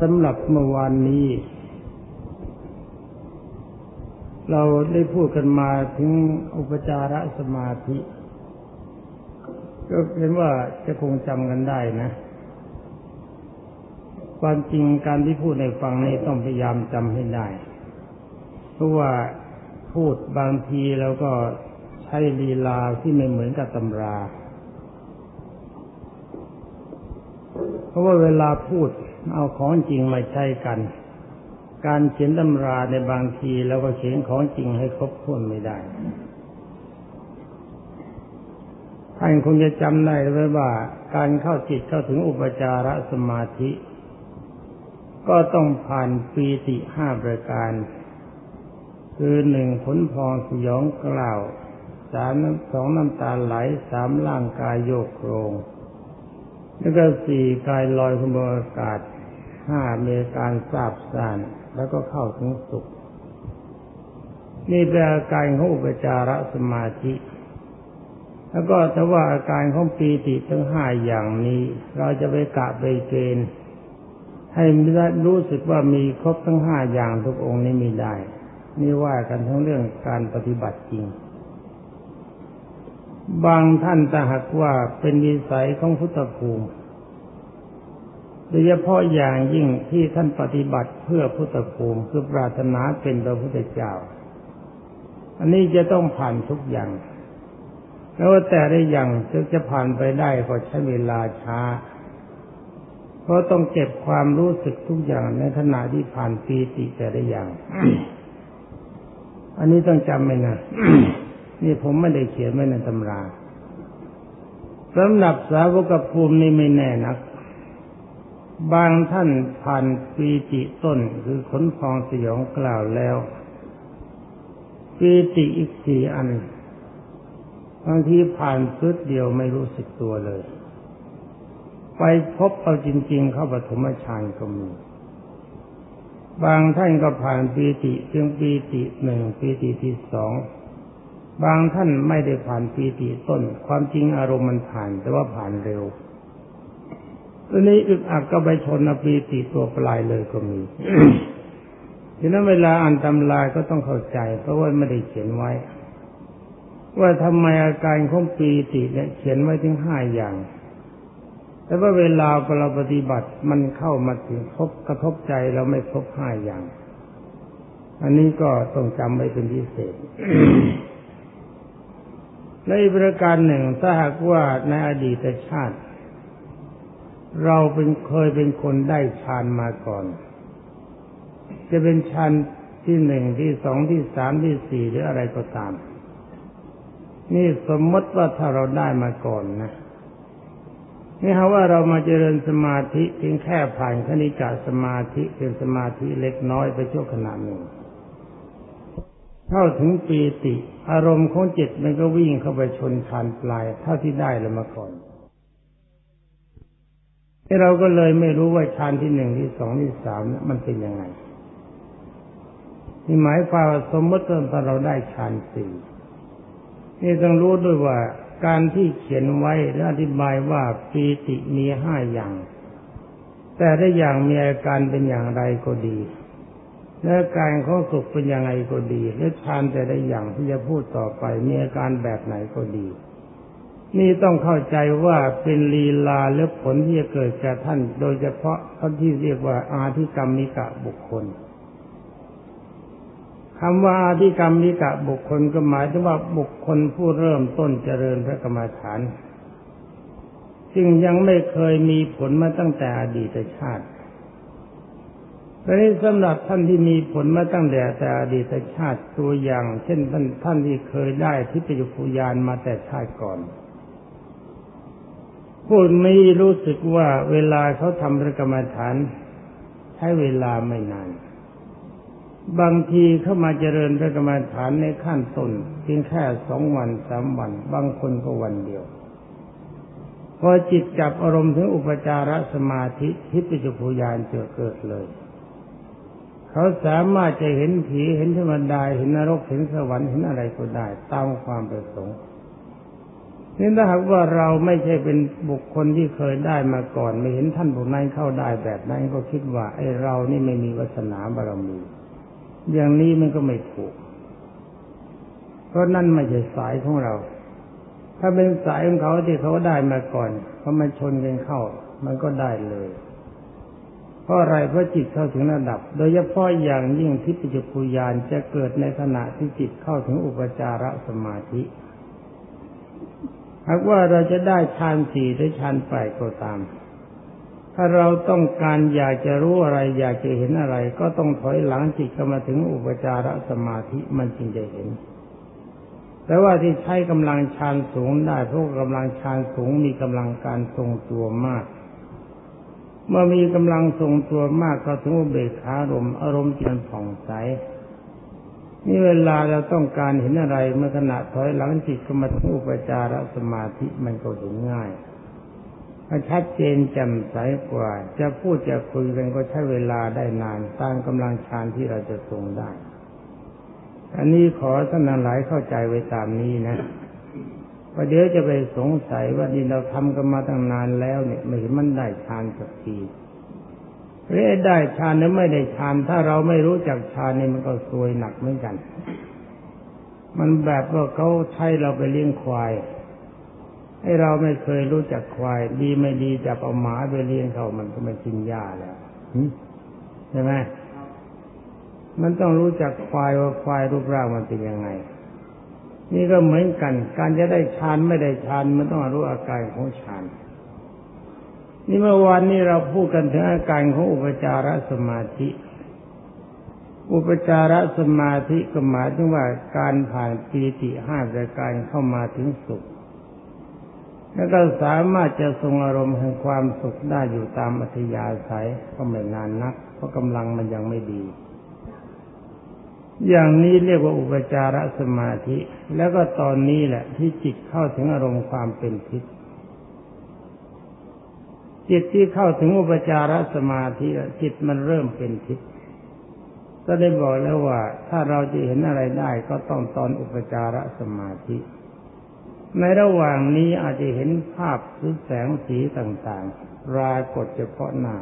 สำหรับเมื่อวานนี้ เราได้พูดกันมาถึงอุปจารสมาธิ ก็เห็นว่าจะคงจำกันได้นะ ความจริงการที่พูดในฟังนี้ต้องพยายามจำให้ได้ เพราะว่าพูดบางทีเราก็ใช้ลีลาที่ไม่เหมือนกับตำรา เพราะว่าเวลาพูดเอาของจริงมาใช้กัน การเขียนตำราในบางทีเราก็เขียนของจริงให้ครบถ้วนไม่ได้ท่านคงจะจำได้ไว้ว่าการเข้าจิตเข้าถึงอุปจารสมาธิ ก็ต้องผ่านปีติห้าประการ คือหนึ่งผลพองสยองกล่าวสามสองน้ำตาไหลสามร่างกายโยกโครง แล้วก็สี่กายลอยขึ้นบนอากาศห้ามีการทราบซ่านแล้วก็เข้าถึงสุข นี่เป็นอาการของอุปจารสมาธิ แล้วก็ถ้าว่าอาการของปีติทั้งห้าอย่างนี้ เราจะไปกะไปเกณฑ์ให้รู้สึกว่ามีครบทั้งห้าอย่างทุกองค์นี้มีได้ นี่ว่ากันทั้งเรื่องการปฏิบัติจริง บางท่านต่หากว่าเป็นวิสัยของพุทธภูมิโดยเฉพาะอย่างยิ่งที่ท่านปฏิบัติเพื่อพุทธภูมิคือปรารถนาเป็นพระพุทธเจ้า อันนี้จะต้องผ่านทุกอย่าง แล้วแต่ได้อย่างจะจะผ่านไปได้ก็ใช้เวลาช้า เพราะต้องเก็บความรู้สึกทุกอย่างในขณะที่ผ่านปีติแต่ละอย่าง อันนี้ต้องจำไว้นะ นี่ผมไม่ได้เขียนไว้ในตำราสำหรับสาวกภูมินี่ไม่แน่นัก บางท่านผ่านปีติต้นคือขนพองสยองกล่าวแล้วปีติอีกสี่อันบางทีผ่านพึดเดียวไม่รู้สึกตัวเลย ไปพบเอาจริง ๆ เข้าปฐมฌานก็มี บางท่านก็ผ่านปีติเพียงปีติหนึ่งปีติที่สอง บางท่านไม่ได้ผ่านปีติต้น ความจริงอารมณ์มันผ่านแต่ว่าผ่านเร็วตอนนี้อึกอักก็ไปชนปีติตัวปลายเลยก็มีฉะนั้นเวลาอ่านตำราก็ต้องเข้าใจ เพราะว่าไม่ได้เขียนไว้ ว่าทำไมอาการของปีติเนี่ยเขียนไว้ถึงห้าอย่าง แต่ว่าเวลาเราปฏิบัติมันเข้ามาถึงพบกระทบใจเราไม่พบห้าอย่าง อันนี้ก็ต้องจำไว้เป็นพิเศษ ในประการหนึ่งถ้าหากว่าในอดีตชาติ เราเป็นเคยเป็นคนได้ฌานมาก่อน จะเป็นฌานที่หนึ่งที่สองที่สามที่สี่หรืออะไรก็ตาม นี่สมมติว่าถ้าเราได้มาก่อนนะนี่ฮะว่าเรามาเจริญสมาธิเพียงแค่ผ่านคณิกาสมาธิเป็นสมาธิเล็กน้อยไปชั่วขณะหนึ่ง เข้าถึงปีติ อารมณ์ของจิตมันก็วิ่งเข้าไปชนชานปลายเท่าที่ได้แล้วมาก่อนที่เราก็เลยไม่รู้ว่าฌานที่หนึ่งที่สองที่สามมันเป็นยังไงนี่หมายความว่าสมมติว่าเราได้ฌานสี่นี่ต้องรู้ด้วยว่าการที่เขียนไว้และอธิบายว่าปีติมีห้าอย่าง แต่ได้อย่างมีอาการเป็นอย่างไรก็ดี และการเของสุขเป็นยังไงก็ดี และฌานแต่ละอย่างที่จะพูดต่อไปมีอาการแบบไหนก็ดี นี่ต้องเข้าใจว่าเป็นลีลาและผลที่จะเกิดจากท่าน โดยเฉพาะท่านที่เรียกว่าอาธิกรรมมิกะบุคคลคำว่าอาธิกรรมมิกะบุคคลก็หมายถึงว่าบุคคลผู้เริ่มต้นเจริญพระกรรมฐานจึงยังไม่เคยมีผลมาตั้งแต่อดีตชาติ แต่นี้สำหรับท่านที่มีผลมาตั้งแต่แต่อดีตชาติตัวอย่าง เช่นท่านท่านที่เคยได้ทิพยภูยานมาแต่ชาติก่อนพูดไม่รู้สึกว่าเวลาเขาทำพระกรรมฐาน ใช้เวลาไม่นาน บางทีเข้ามาเจริญพระกรรมฐานในขั้นต้นเพียงแค่สองวันสามวัน บางคนก็วันเดียว พอจิตจับอารมณ์ถึงอุปจารสมาธิทิพยภูยานเจอเกิดเลย เขาสามารถจะเห็นผีเห็นเทวดาเห็นนรกเห็นสวรรค์เห็นอะไรก็ได้ ตามความประสงค์นี่ถ้าหากว่าเราไม่ใช่เป็นบุคคลที่เคยได้มาก่อน ไม่เห็นท่านพวกนั้นเข้าได้แบบนั้นก็คิดว่าไอ้เรานี่ไม่มีวาสนาบารมี อย่างนี้มันก็ไม่ถูก เพราะนั่นไม่ใช่สายของเรา ถ้าเป็นสายของเขาที่เขาได้มาก่อนพอมาชนกันเข้า มันก็ได้เลย ราะอะไรเพราะจิตเข้าถึงระดับ โดยเฉพาะอย่างยิ่งที่ปิจุปุยานจะเกิดในขณะที่จิตเข้าถึงอุปจารสมาธิหากว่าเราจะได้ฌานสี่หรือฌานแปดก็ตาม ถ้าเราต้องการอยากจะรู้อะไร อยากจะเห็นอะไร ก็ต้องถอยหลังจิตเข้ามาถึงอุปจารสมาธิมันจึงจะเห็น แต่ว่าที่ใช้กำลังฌานสูงได้เพราะกำลังฌานสูงมีกำลังการทรงตัวมาก เมื่อมีกำลังทรงตัวมากก็ถึงเบกขาอารมณ์อารมณ์จิตผ่องใสนี่เวลาเราต้องการเห็นอะไรเมื่อขณะถอยหลังจิตก็มาถึงอุปจารสมาธิมันก็เห็นง่ายชัดเจนแจ่มใสกว่า จะพูดจะคุยกันก็ใช้เวลาได้นานตามกำลังฌานที่เราจะทรงได้ อันนี้ขอท่านหลายเข้าใจไว้ตามนี้นะ ประเดี๋ยวจะไปสงสัยว่านี่เราทำกันมาตั้งนานแล้วเนี่ยไม่เห็นมันได้ฌานสักทีหรือได้ฌานหรือไม่ได้ฌานถ้าเราไม่รู้จักฌานนี่มันก็ซวยหนักเหมือนกัน มันแบบว่าเขาใช้เราไปเลี้ยงควาย ให้เราไม่เคยรู้จักควาย ดีไม่ดีจับเอาหมาไปเลี้ยงเขามันก็ไม่กินหญ้าแล้วใช่ไหมมันต้องรู้จักควายว่าควายรูปร่างมันเป็นยังไง นี่ก็เหมือนกัน การจะได้ฌานไม่ได้ฌานมันต้องรู้อาการของฌานนี่เมื่อวานนี้เราพูดกันถึงอาการของอุปจารสมาธิ อุปจารสมาธิก็หมายถึงว่าการผ่านปีติห้าประการเข้ามาถึงสุข แล้วก็สามารถจะทรงอารมณ์แห่งความสุขได้อยู่ตามอัธยาศัยก็ไม่นานนัก เพราะกำลังมันยังไม่ดี อย่างนี้เรียกว่าอุปจารสมาธิ แล้วก็ตอนนี้แหละ ที่จิตเข้าถึงอารมณ์ความเป็นทิพย์จิตที่เข้าถึงอุปจารสมาธิจิตมันเริ่มเป็นทิพย์ก็ได้บอกแล้วว่า ถ้าเราจะเห็นอะไรได้ก็ต้องตอนอุปจารสมาธิ ในระหว่างนี้อาจจะเห็นภาพหรือแสงสีต่างๆรากฏเฉพาะหน้า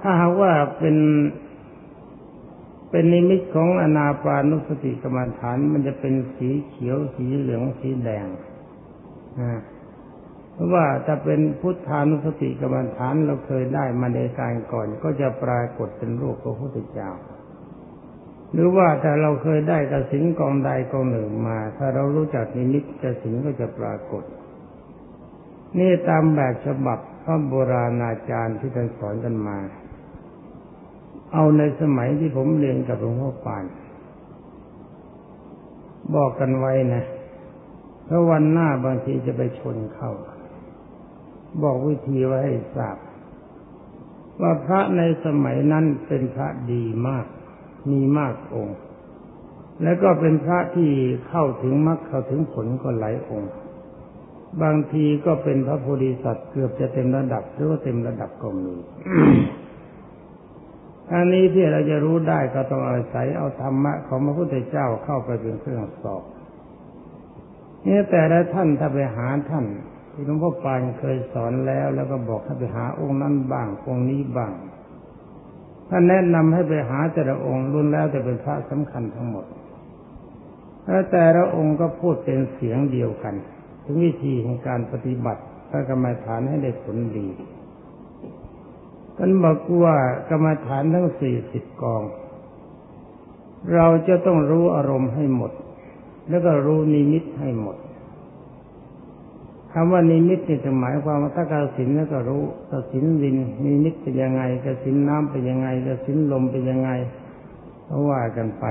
ถ้าหากว่าเป็น เป็นนิมิตของอนาปานุสติกรรมฐาน มันจะเป็นสีเขียวสีเหลืองสีแดงนะเพราะว่าถ้าเป็นพุทธานุสติกรรมฐานเราเคยได้มาในการก่อน ก็จะปรากฏเป็นรูปพระพุทธเจ้า หรือว่าถ้าเราเคยได้กระสินกองใดกองหนึ่งมา ถ้าเรารู้จักนิมิตกระสินก็จะปรากฏ นี่ตามแบบฉบับพระโบราณอาจารย์ที่ท่านสอนกันมา เอาในสมัยที่ผมเรียนกับหลวงพ่อปาน บอกกันไว้นะเพราะวันหน้าบางทีจะไปชนเข้า บอกวิธีไว้ให้ทราบ ว่าพระในสมัยนั้นเป็นพระดีมาก มีมากองค์ แล้วก็เป็นพระที่เข้าถึงมรรคเข้าถึงผลก็หลายองค์ บางทีก็เป็นพระโพธิสัตว์เกือบจะเต็มระดับหรือว่าเต็มระดับก็มี อันนี้ที่เราจะรู้ได้ก็ต้องอาศัยเอาธรรมะของพระพุทธเจ้าเข้าไปเป็นเครื่องสอบนี่แต่ละท่านถ้าไปหาท่านที่หลวงพ่อปานเคยสอนแล้ว แล้วก็บอกให้ไปหาองค์นั้นบ้างองค์นี้บ้างท่านแนะนำให้ไปหาแต่ละองค์รุ่นแล้วแต่เป็นพระสำคัญทั้งหมดแล้วแต่ละองค์ก็พูดเป็นเสียงเดียวกัน ถึงวิธีของการปฏิบัติพระกรรมฐานให้ได้ผลดี ท่านบอกว่ากรรมฐานทั้งสี่สิบกอง เราจะต้องรู้อารมณ์ให้หมด แล้วก็รู้นิมิตให้หมดคำว่านิมิตนี่จะหมายความว่าถ้ากสินแล้วก็รู้กสินวินนิมิตเป็นยังไงกสินน้ำเป็นยังไงกสินลมเป็นยังไงก็ว่ากันไป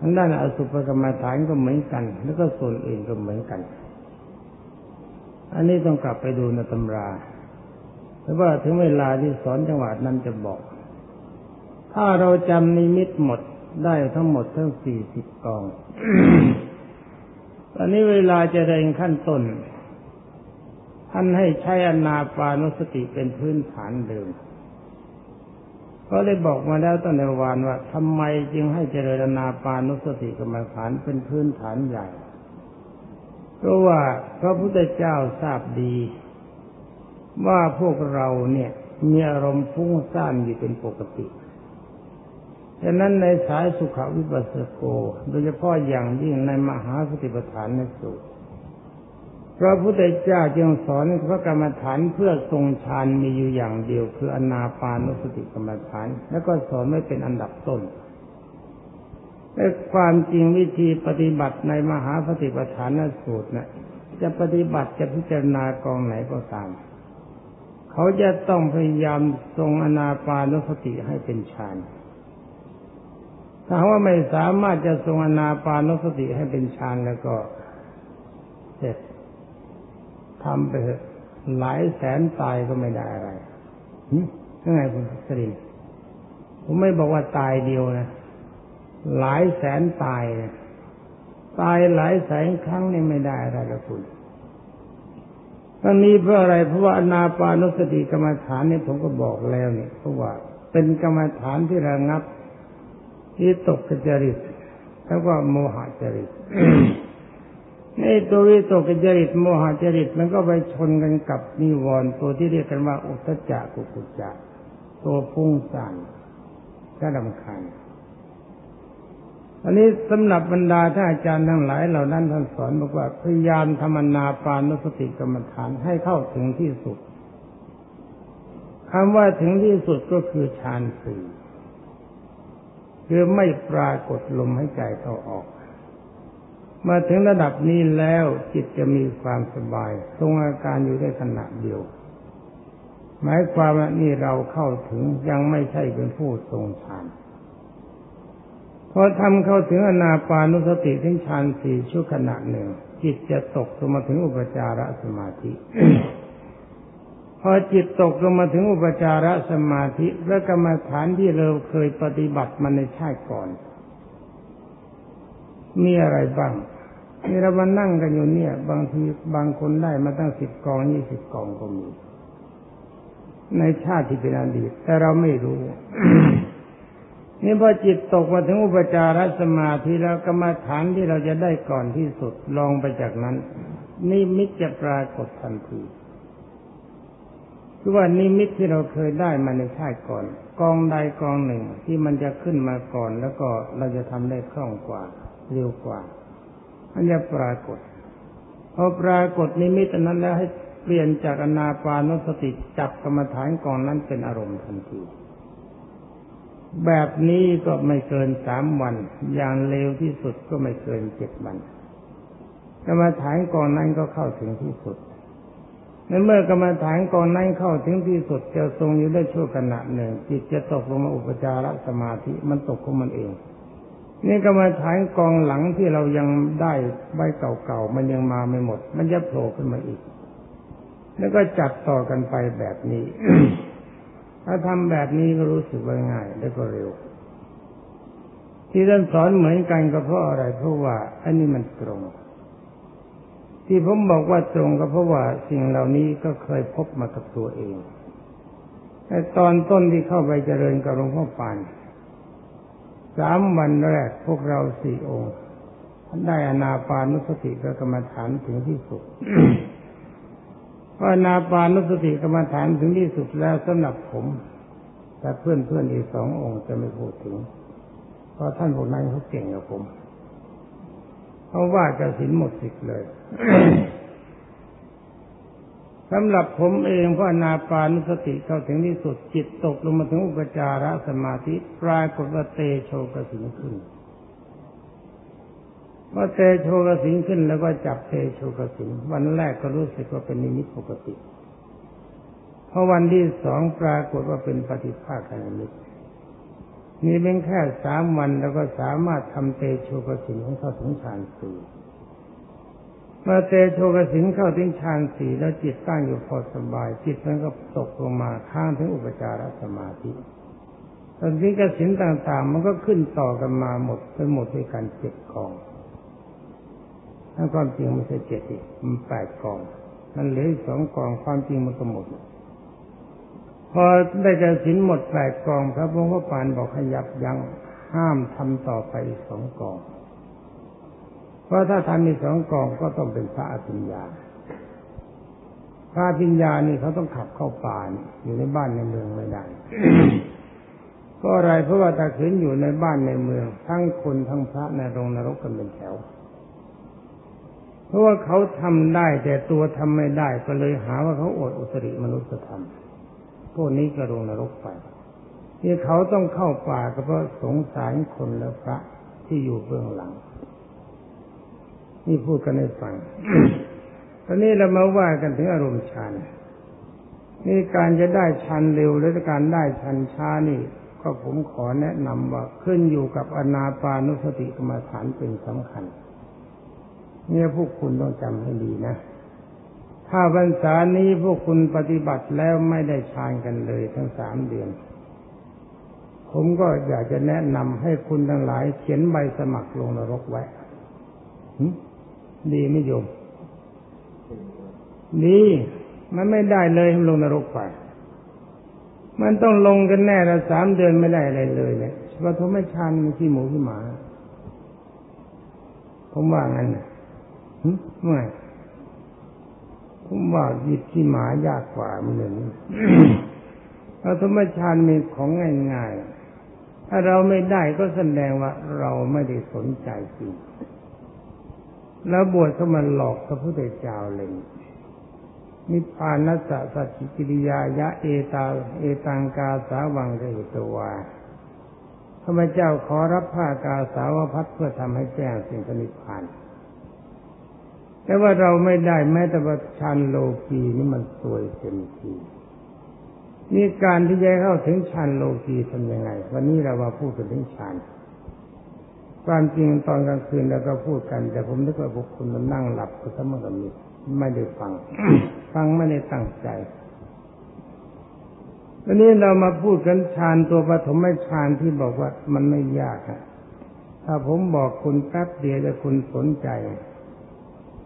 ทางด้านอสุภกรรมฐานก็เหมือนกัน แล้วก็ส่วนอื่นก็เหมือนกัน อันนี้ต้องกลับไปดูในตำรา แต่ว่าถึงเวลาที่สอนจังหวะนั้นจะบอก ถ้าเราจำนิมิตหมดได้ทั้งหมดทั้งสี่สิบกอง ตอนนี้เวลาจะเรียนขั้นต้น ท่านให้ใช้อนาปานุสติเป็นพื้นฐานเดิม ก็ได้บอกมาแล้วตั้งแต่วานว่าทำไมจึงให้เจริญอนาปานุสติกรรมฐานเป็นพื้นฐานใหญ่ เพราะว่าพระพุทธเจ้าทราบดี ว่าพวกเราเนี่ยมีอารมณ์ฟุ้งซ่านอยู่เป็นปกติฉะนั้นในสายสุขวิปัสสโก โดยเฉพาะอย่างยิ่งในมหาสติปัฏฐานนสูตรพระพุทธเจ้าจึงสอนพระกรรมฐานเพื่อทรงฌานมีอยู่อย่างเดียวคืออนาปานุสติกรรมฐาน แล้วก็สอนไม่เป็นอันดับต้นแต่ความจริงวิธีปฏิบัติในมหาสติปัฏฐานนสูตรนะ่ะจะปฏิบัติจะพิจารณากองไหนก็ตาม เขาจะต้องพยายามทรงอนาปานุสติให้เป็นฌานถ้าว่าไม่สามารถจะทรงอนาปานุสติให้เป็นฌานแล้วก็เสร็จทำไปเถอะหลายแสนตายก็ไม่ได้อะไรยังไงคุณสรินผมไม่บอกว่าตายเดียวนะ หลายแสนตายนะตายหลายแสนครั้งนี่ไม่ได้อะไรละคุณ ทั้งนี้เพราะอะไรเพราะว่าอนาปานุสติกรรมฐานเนี่ยผมก็บอกแล้วเนี่ยเพราะว่าเป็นกรรมฐานที่ระงับที่ตกจริตแล้วก็โมหจริตในตัววิตกจริตโมหจริตมันก็ไปชนกันกับนิวรณ์ตัวที่เรียกกันว่าอุตจักกุกุจักตัวพุ่งสั่นก็ดำคัญ อันนี้สำหรับบรรดาท่านอาจารย์ทั้งหลายเหล่านั้นท่านสอนบอกว่าพยายามธรรมนาปานุสติกรรมฐานให้เข้าถึงที่สุดคำว่าถึงที่สุดก็คือฌานสี่คือไม่ปรากฏลมให้ใจเข้าออก มาถึงระดับนี้แล้วจิตจะมีความสบาย ทรงอาการอยู่ได้ขณะเดียว หมายความว่านี่เราเข้าถึงยังไม่ใช่เป็นผู้ทรงฌาน พอทำเข้าถึงอนาปานุสติถึงฌานสี่ชั่วขณะหนึ่ง จิตจะตกลงมาถึงอุปจารสมาธิ พอจิตตกลงมาถึงอุปจารสมาธิและกรรมฐานที่เราเคยปฏิบัติมาในชาติก่อน มีอะไรบ้างนี่เรามานั่งกันอยู่เนี่ย บางทีบางคนได้มาตั้งสิบกองยี่สิบกองก็มี ในชาติที่เป็นอดีตแต่เราไม่รู้ นี่พอจิตตกมาถึงอุปจารสมาธิแล้วกรรมฐานที่เราจะได้ก่อนที่สุดลองไปจากนั้นนี่มิจะปรากฏทันทีคือว่านิมิตที่เราเคยได้มาในชาติก่อน กองใดกองหนึ่งที่มันจะขึ้นมาก่อน แล้วก็เราจะทำได้คล่องกว่า เร็วกว่ามันจะปรากฏพอปรากฏนิมิตนั้นแล้วให้เปลี่ยนจากอนาปานุสติจับกรรมฐานกองนั้นเป็นอารมณ์ทันที แบบนี้ก็ไม่เกินสามวัน อย่างเร็วที่สุดก็ไม่เกินเจ็ดวันกรรมฐานกองนั้นก็เข้าถึงที่สุดในเมื่อกรรมฐานกองนั้นเข้าถึงที่สุดจะทรงอยู่ได้ชั่วขณะหนึ่ง จิตจะตกลงมาอุปจารสมาธิมันตกของมันเอง นี่กรรมฐานกองหลังที่เรายังได้ใบเก่าๆมันยังมาไม่หมด มันจะโผล่ขึ้นมาอีก แล้วก็จัดต่อกันไปแบบนี้ ถ้าทำแบบนี้ก็รู้สึกว่าง่าย แล้วก็เร็ว ที่ท่านสอนเหมือนกันก็เพราะอะไรเพราะว่าอันนี้มันตรง ที่ผมบอกว่าตรงก็เพราะว่าสิ่งเหล่านี้ก็เคยพบมากับตัวเองแต่ตอนต้นที่เข้าไปเจริญกับหลวงพ่อปานสามวันแรกพวกเราสี่องค์ได้อนาปานุสติกรรมฐานถึงที่สุด พออนาปานุสติกรรมฐานถึงที่สุดแล้วสำหรับผม แต่เพื่อนเพื่อนอีกสององค์จะไม่พูดถึง เพราะท่านพวกนั้นเขาเก่งกว่าผมเพราะว่าจะสินหมดสิทธิ์เลยสำหรับผมเองพระนาปานุสติเข้าถึงที่สุดจิตตกลงมาถึงอุปจารสมาธิปลายกฏเตโชกสินขึ้น ว่าเตโชกสินขึ้นแล้วก็จับเตโชกสินวันแรกก็รู้สึกว่าเป็นนิมิตปกติพอวันที่สองปรากฏว่าเป็นปฏิภาคนิมิตนี่เป็นแค่สามวันแล้วก็สามารถทำเตโชกสินของเข้าถึงฌานสี่เมื่อเตโชกสินเข้าถึงฌานสี่แล้วจิตตั้งอยู่พอสบาย จิตมันก็ตกลงมาข้างถึงอุปจารสมาธิตอนนี้กสินต่างๆ มันก็ขึ้นต่อกันมาหมดเป็นหมดด้วยกันเจ็ดกอง ถ้าความจริงไม่ใช่เจ็ดอีกมันแปดกอง มันเหลืออีสองกองความจริงมันก็หมด พอได้กระสินหมดแปดกองพระพุทธปานบอกขยับยั้งห้ามทำต่อไปสองกอง เพราะถ้าทำมีสองกองก็ต้องเป็นพระอภิญญา พระอภิญญานี่เขาต้องขับเข้าป่าอยู่ในบ้านในเมืองไม่ได้เพราะอะไรเพราะว่าตาขืนอยู่ในบ้านในเมือง ทั้งคนทั้งพระในโรงนรกกันเป็นแถว ราะว่าเขาทำได้ แต่ตัวทำไม่ได้ก็เลยหาว่าเขาอดอุตริมนุษยธรรมพวกนี้ก็ลงนรกไปที่เขาต้องเข้าป่าก็เพราะสงสารคนและพระที่อยู่เบื้องหลัง นี่พูดกันให้ฟัง ตอนนี้เรามาว่ากันถึงอารมณ์ฌานนี่การจะได้ชันเร็วหรือการได้ชันช้านี่ ก็ผมขอแนะนำว่าขึ้นอยู่กับอนาปานุสติกรรมฐานเป็นสำคัญ เนี่ยพวกคุณต้องจำให้ดีนะ ถ้าพรรษานี้พวกคุณปฏิบัติแล้วไม่ได้ฌานกันเลยทั้งสามเดือน ผมก็อยากจะแนะนำให้คุณทั้งหลายเขียนใบสมัครลงนรกไว้ดีไม่โยมดีมันไม่ได้เลยลงนรกไปมันต้องลงกันแน่ละสามเดือนไม่ได้อะไรเลยเนี่ยปฐมฌานมันขี้หมูขี้หมา ผมว่างั้น ไม่ผมว่าหยิบขี้หมายากกว่ามันหนึ่งปฐมฌานมีของง่ายๆ ถ้าเราไม่ได้ก็แสดงว่าเราไม่ได้สนใจจริง แล้วบวชเข้ามาหลอกพระพุทธเจ้าเลยนิพพานัสสะสัจจิกิริยายะเอตา เอตังกาสาวังเรตวาพระเจ้าขอรับผ้ากาสาวพัดเพื่อทำให้แจ้งสิ่งนิพพาน แต่ว่าเราไม่ได้แม้แต่ว่าชันโลกีนี่มันสวยเต็มทีนี่การที่จะเข้าถึงชันโลกีทำยังไง วันนี้เรามาพูดถึงชันความจริงตอนกลางคืนเราก็พูดกัน แต่ผมนึกว่าพวกคุณมันนั่งหลับก็สมกับมีไม่ได้ฟัง ฟังไม่ได้ตั้งใจวันนี้เรามาพูดกันฌานตัวปฐมฌานที่บอกว่ามันไม่ยากอะถ้าผมบอกคุณแป๊บเดียวแล้วคุณสนใจ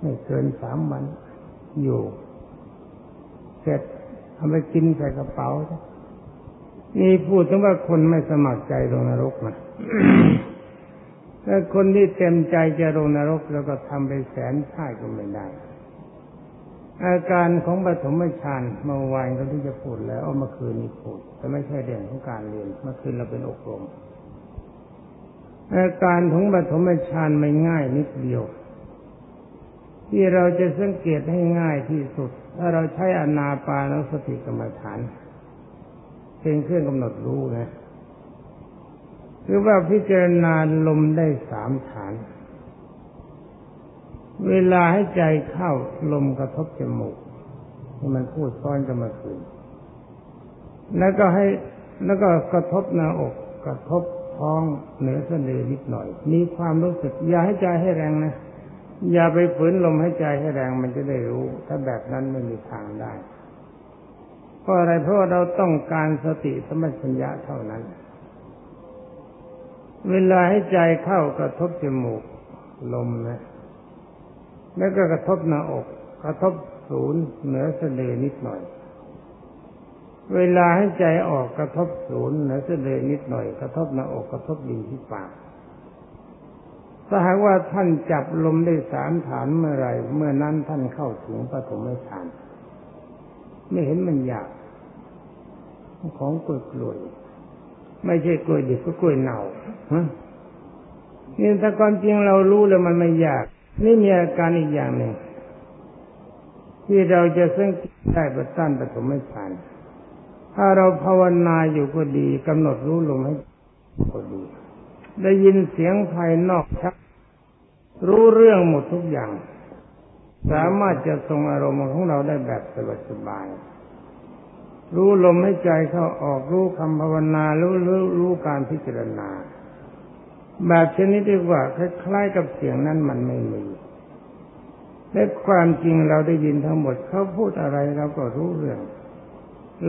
ไม่เกินสามวันอยู่ เสร็จเอาไปกินใส่กระเป๋า นี่พูดถึงว่าคนไม่สมัครใจลงนรกนะถ้าคนที่เต็มใจจะลงนรกแล้วก็ทำไปแสนชาติก็ไม่ได้ อาการของปฐมฌานเมื่อวานเขาที่จะพูดแล้วเอามาคืนนี้พูดแต่ไม่ใช่เรื่องของการเรียนเมื่อคืนเราเป็นอบรมอาการของปฐมฌานไม่ง่ายนิดเดียว ที่เราจะสังเกตให้ง่ายที่สุด ถ้าเราใช้อนาปานสติกรรมฐานเป็นเครื่องกำหนดรู้นะคือว่าพิจารณาลมได้สามฐาน เวลาให้ใจเข้าลมกระทบจมูกที่มันพูดซ้อนกันมาคืน แล้วก็ให้แล้วก็กระทบหน้าอก กระทบท้องเหนือเสะดือนิดหน่อย มีความรู้สึกอย่าให้ใจให้แรงนะ อย่าไปฝืนลมให้ใจให้แรงมันจะได้รู้ ถ้าแบบนั้นไม่มีทางได้เพราะอะไรเพราะเราต้องการสติสมัชัญญะเท่านั้น เวลาให้ใจเข้ากระทบจมูกลมนะ แล้วก็กระทบหน้าอก กระทบศูนย์เหนือสะดือนิดหน่อย เวลาให้ใจออกกระทบศูนย์เหนือสะดือนิดหน่อย กระทบหน้าอกกระทบดินที่ปาก ถ้าหากว่าท่านจับลมได้สามฐานเมื่อไรเมื่อนั้นท่านเข้าถึงปฐมฌานไม่เห็นมันยากของกลวยไม่ใช่กล้วยดิบก็กล้วยเน่าฮะนี่ถ้าความจริงเรารู้แล้วมันไม่ยาก นี่มีอาการอีกอย่างหนึ่งที่เราจะสังเกตได้ประตั้นปฐมฌานถ้าเราภาวนาอยู่ก็ดีกำหนดรู้ลมให้ก็ดี ได้ยินเสียงภายนอกชัก รู้เรื่องหมดทุกอย่าง สามารถจะทรงอารมณ์ของเราได้แบบสบายๆรู้ลมให้ใจเข้าออกรู้คำภาวนารู้รู้รู้การพิจารณา แบบชนิดที่ว่าคล้ายๆกับเสียงนั้นมันไม่มีและความจริงเราได้ยินทั้งหมดเขาพูดอะไรเราก็รู้เรื่อง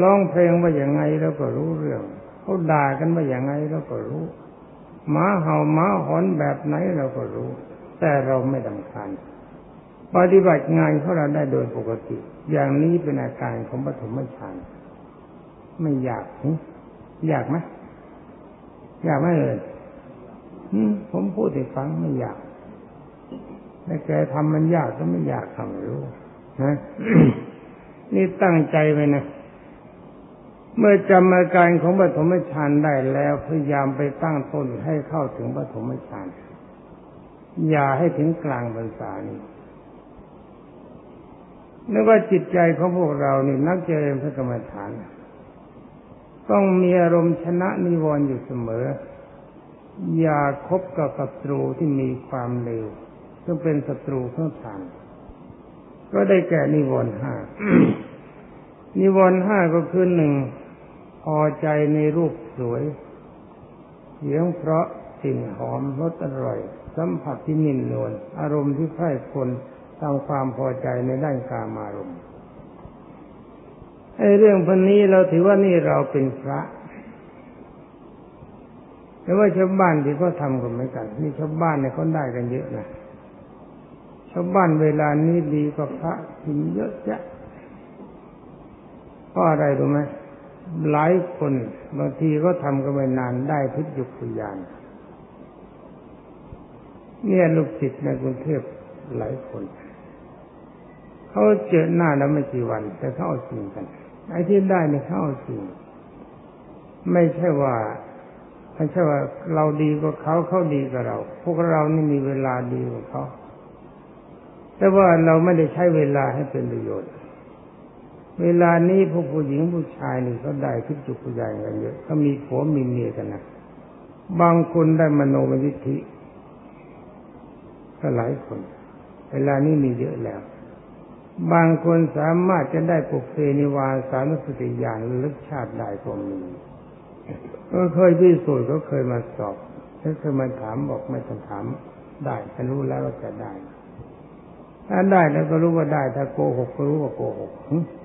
ร้องเพลงว่าอย่างไงเราก็รู้เรื่องเขาด่ากันว่าอย่างไงเราก็รู้ หมาเห่าหมาหอนแบบไหนเราก็รู้ แต่เราไม่ดำคาญปฏิบัติงานของเราได้โดยปกติ อย่างนี้เป็นอาการของปฐมฌานไม่อยากอยากไหมอยากไหมเลยผมพูดให้ฟังไม่อยากแต่แกทำมันยากก็ไม่อยากทำรู้นะนี่ตั้งใจไว้นะ เมื่อจำอาการของปฐมฌานได้แล้วพยายามไปตั้งต้นให้เข้าถึงปฐมฌานอย่าให้ถึงกลางพรรษานี้นึกว่าจิตใจของพวกเรานี่นักเจริญพระกรรมฐาน ต้องมีอารมณ์ชนะนิวรณ์อยู่เสมอ อย่าคบกับศัตรูที่มีความเร็วซึ่งเป็นศัตรูของฌานก็ได้แก่นิวรณ์ห้านิวรณ์ห้าก็คือหนึ่ง อใจในรูปสวยเสียงเพราะกลิ่นหอมรสอร่อย สัมผัสที่นิ่มนวลอารมณ์ที่ใคร่คนตามความพอใจในด้านกามารมณ์ไอ้เรื่องพันนี้เราถือว่านี่เราเป็นพระแต่ว่าชาวบ้านที่เขาทำกันเหมือนกันนี่ชาวบ้านเนี่ยเขาได้กันเยอะนะชาวบ้านเวลานี้ดีกว่าพระกินเยอะแยะเพราะอะไรรู้ไหม หลายคนบางทีก็ทำกันไปนานได้ทิพยุคยาน เนี่ยลูกศิษย์ในกรุงเทพหลายคน เขาเจอหน้าแล้วไม่กี่วัน แต่เขาเอาจริงกันไอ้ที่ได้เนี่ยเขาเอาจริง ไม่ใช่ว่าไม่ใช่ว่าเราดีกว่าเขาเขาดีกว่าเรา พวกเรานี่มีเวลาดีกว่าเขาแต่ว่าเราไม่ได้ใช้เวลาให้เป็นประโยชน์ เวลานี้พวกผู้หญิงผู้ชายนี่เขาได้ทุกจุกทุกอย่กันเยอะเขามีผัวมีเมียกันนะบางคนได้มโนมยิธิก็หลายคน เวลานี้มีเยอะแล้ว บางคนสามารถจะได้ปุเพนิวาสานุสติญาณลึกชาติได้ก็มีก็เคยพิสูจน์ก็เคยมาสอบถ้าเคยมาถามบอกไม่ต้องถามได้ฉันรู้แล้วว่าจะได้ ถ้าได้แล้วก็รู้ว่าได้ ถ้าโกหกก็รู้ว่าโกหก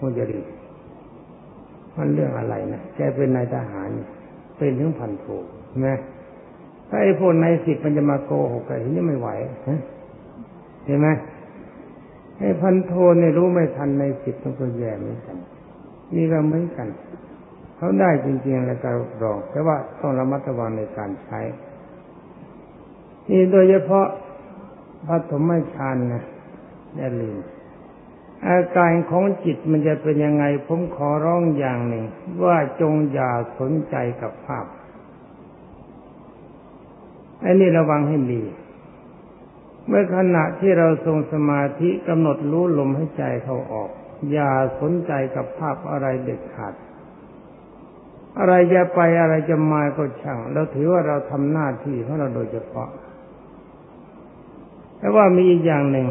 มันจะดีมันเรื่องอะไรนะแกเป็นนายทหาร เป็นถึงพันโทนะถ้าไอ้พวกนายสิบมันจะมาโกหกกันทีนี้ไม่ไหวเห็นไหมไอ้พันโทเนี่ยรู้ไม่ทันในสิบมันก็แย่เหมือนกันนี่ก็เหมือนกันเขาได้จริงๆแล้วก็รอง แต่ว่าต้องระมัดระวังในการใช้ นี่โดยเฉพาะปฐมฌานนะ อย่าลืมอาการของจิตมันจะเป็นยังไง ผมขอร้องอย่างหนึ่ง ว่าจงอย่าสนใจกับภาพอันนี้ระวังให้ดี เมื่อขณะที่เราทรงสมาธิกำหนดรู้ลมให้ใจเขาออก อย่าสนใจกับภาพอะไรเด็ดขาด อะไรจะไปอะไรจะมาก็ช่างเราถือว่าเราทำหน้าที่ของเราโดยเฉพาะ แต่ว่ามีอีกอย่างหนึ่ง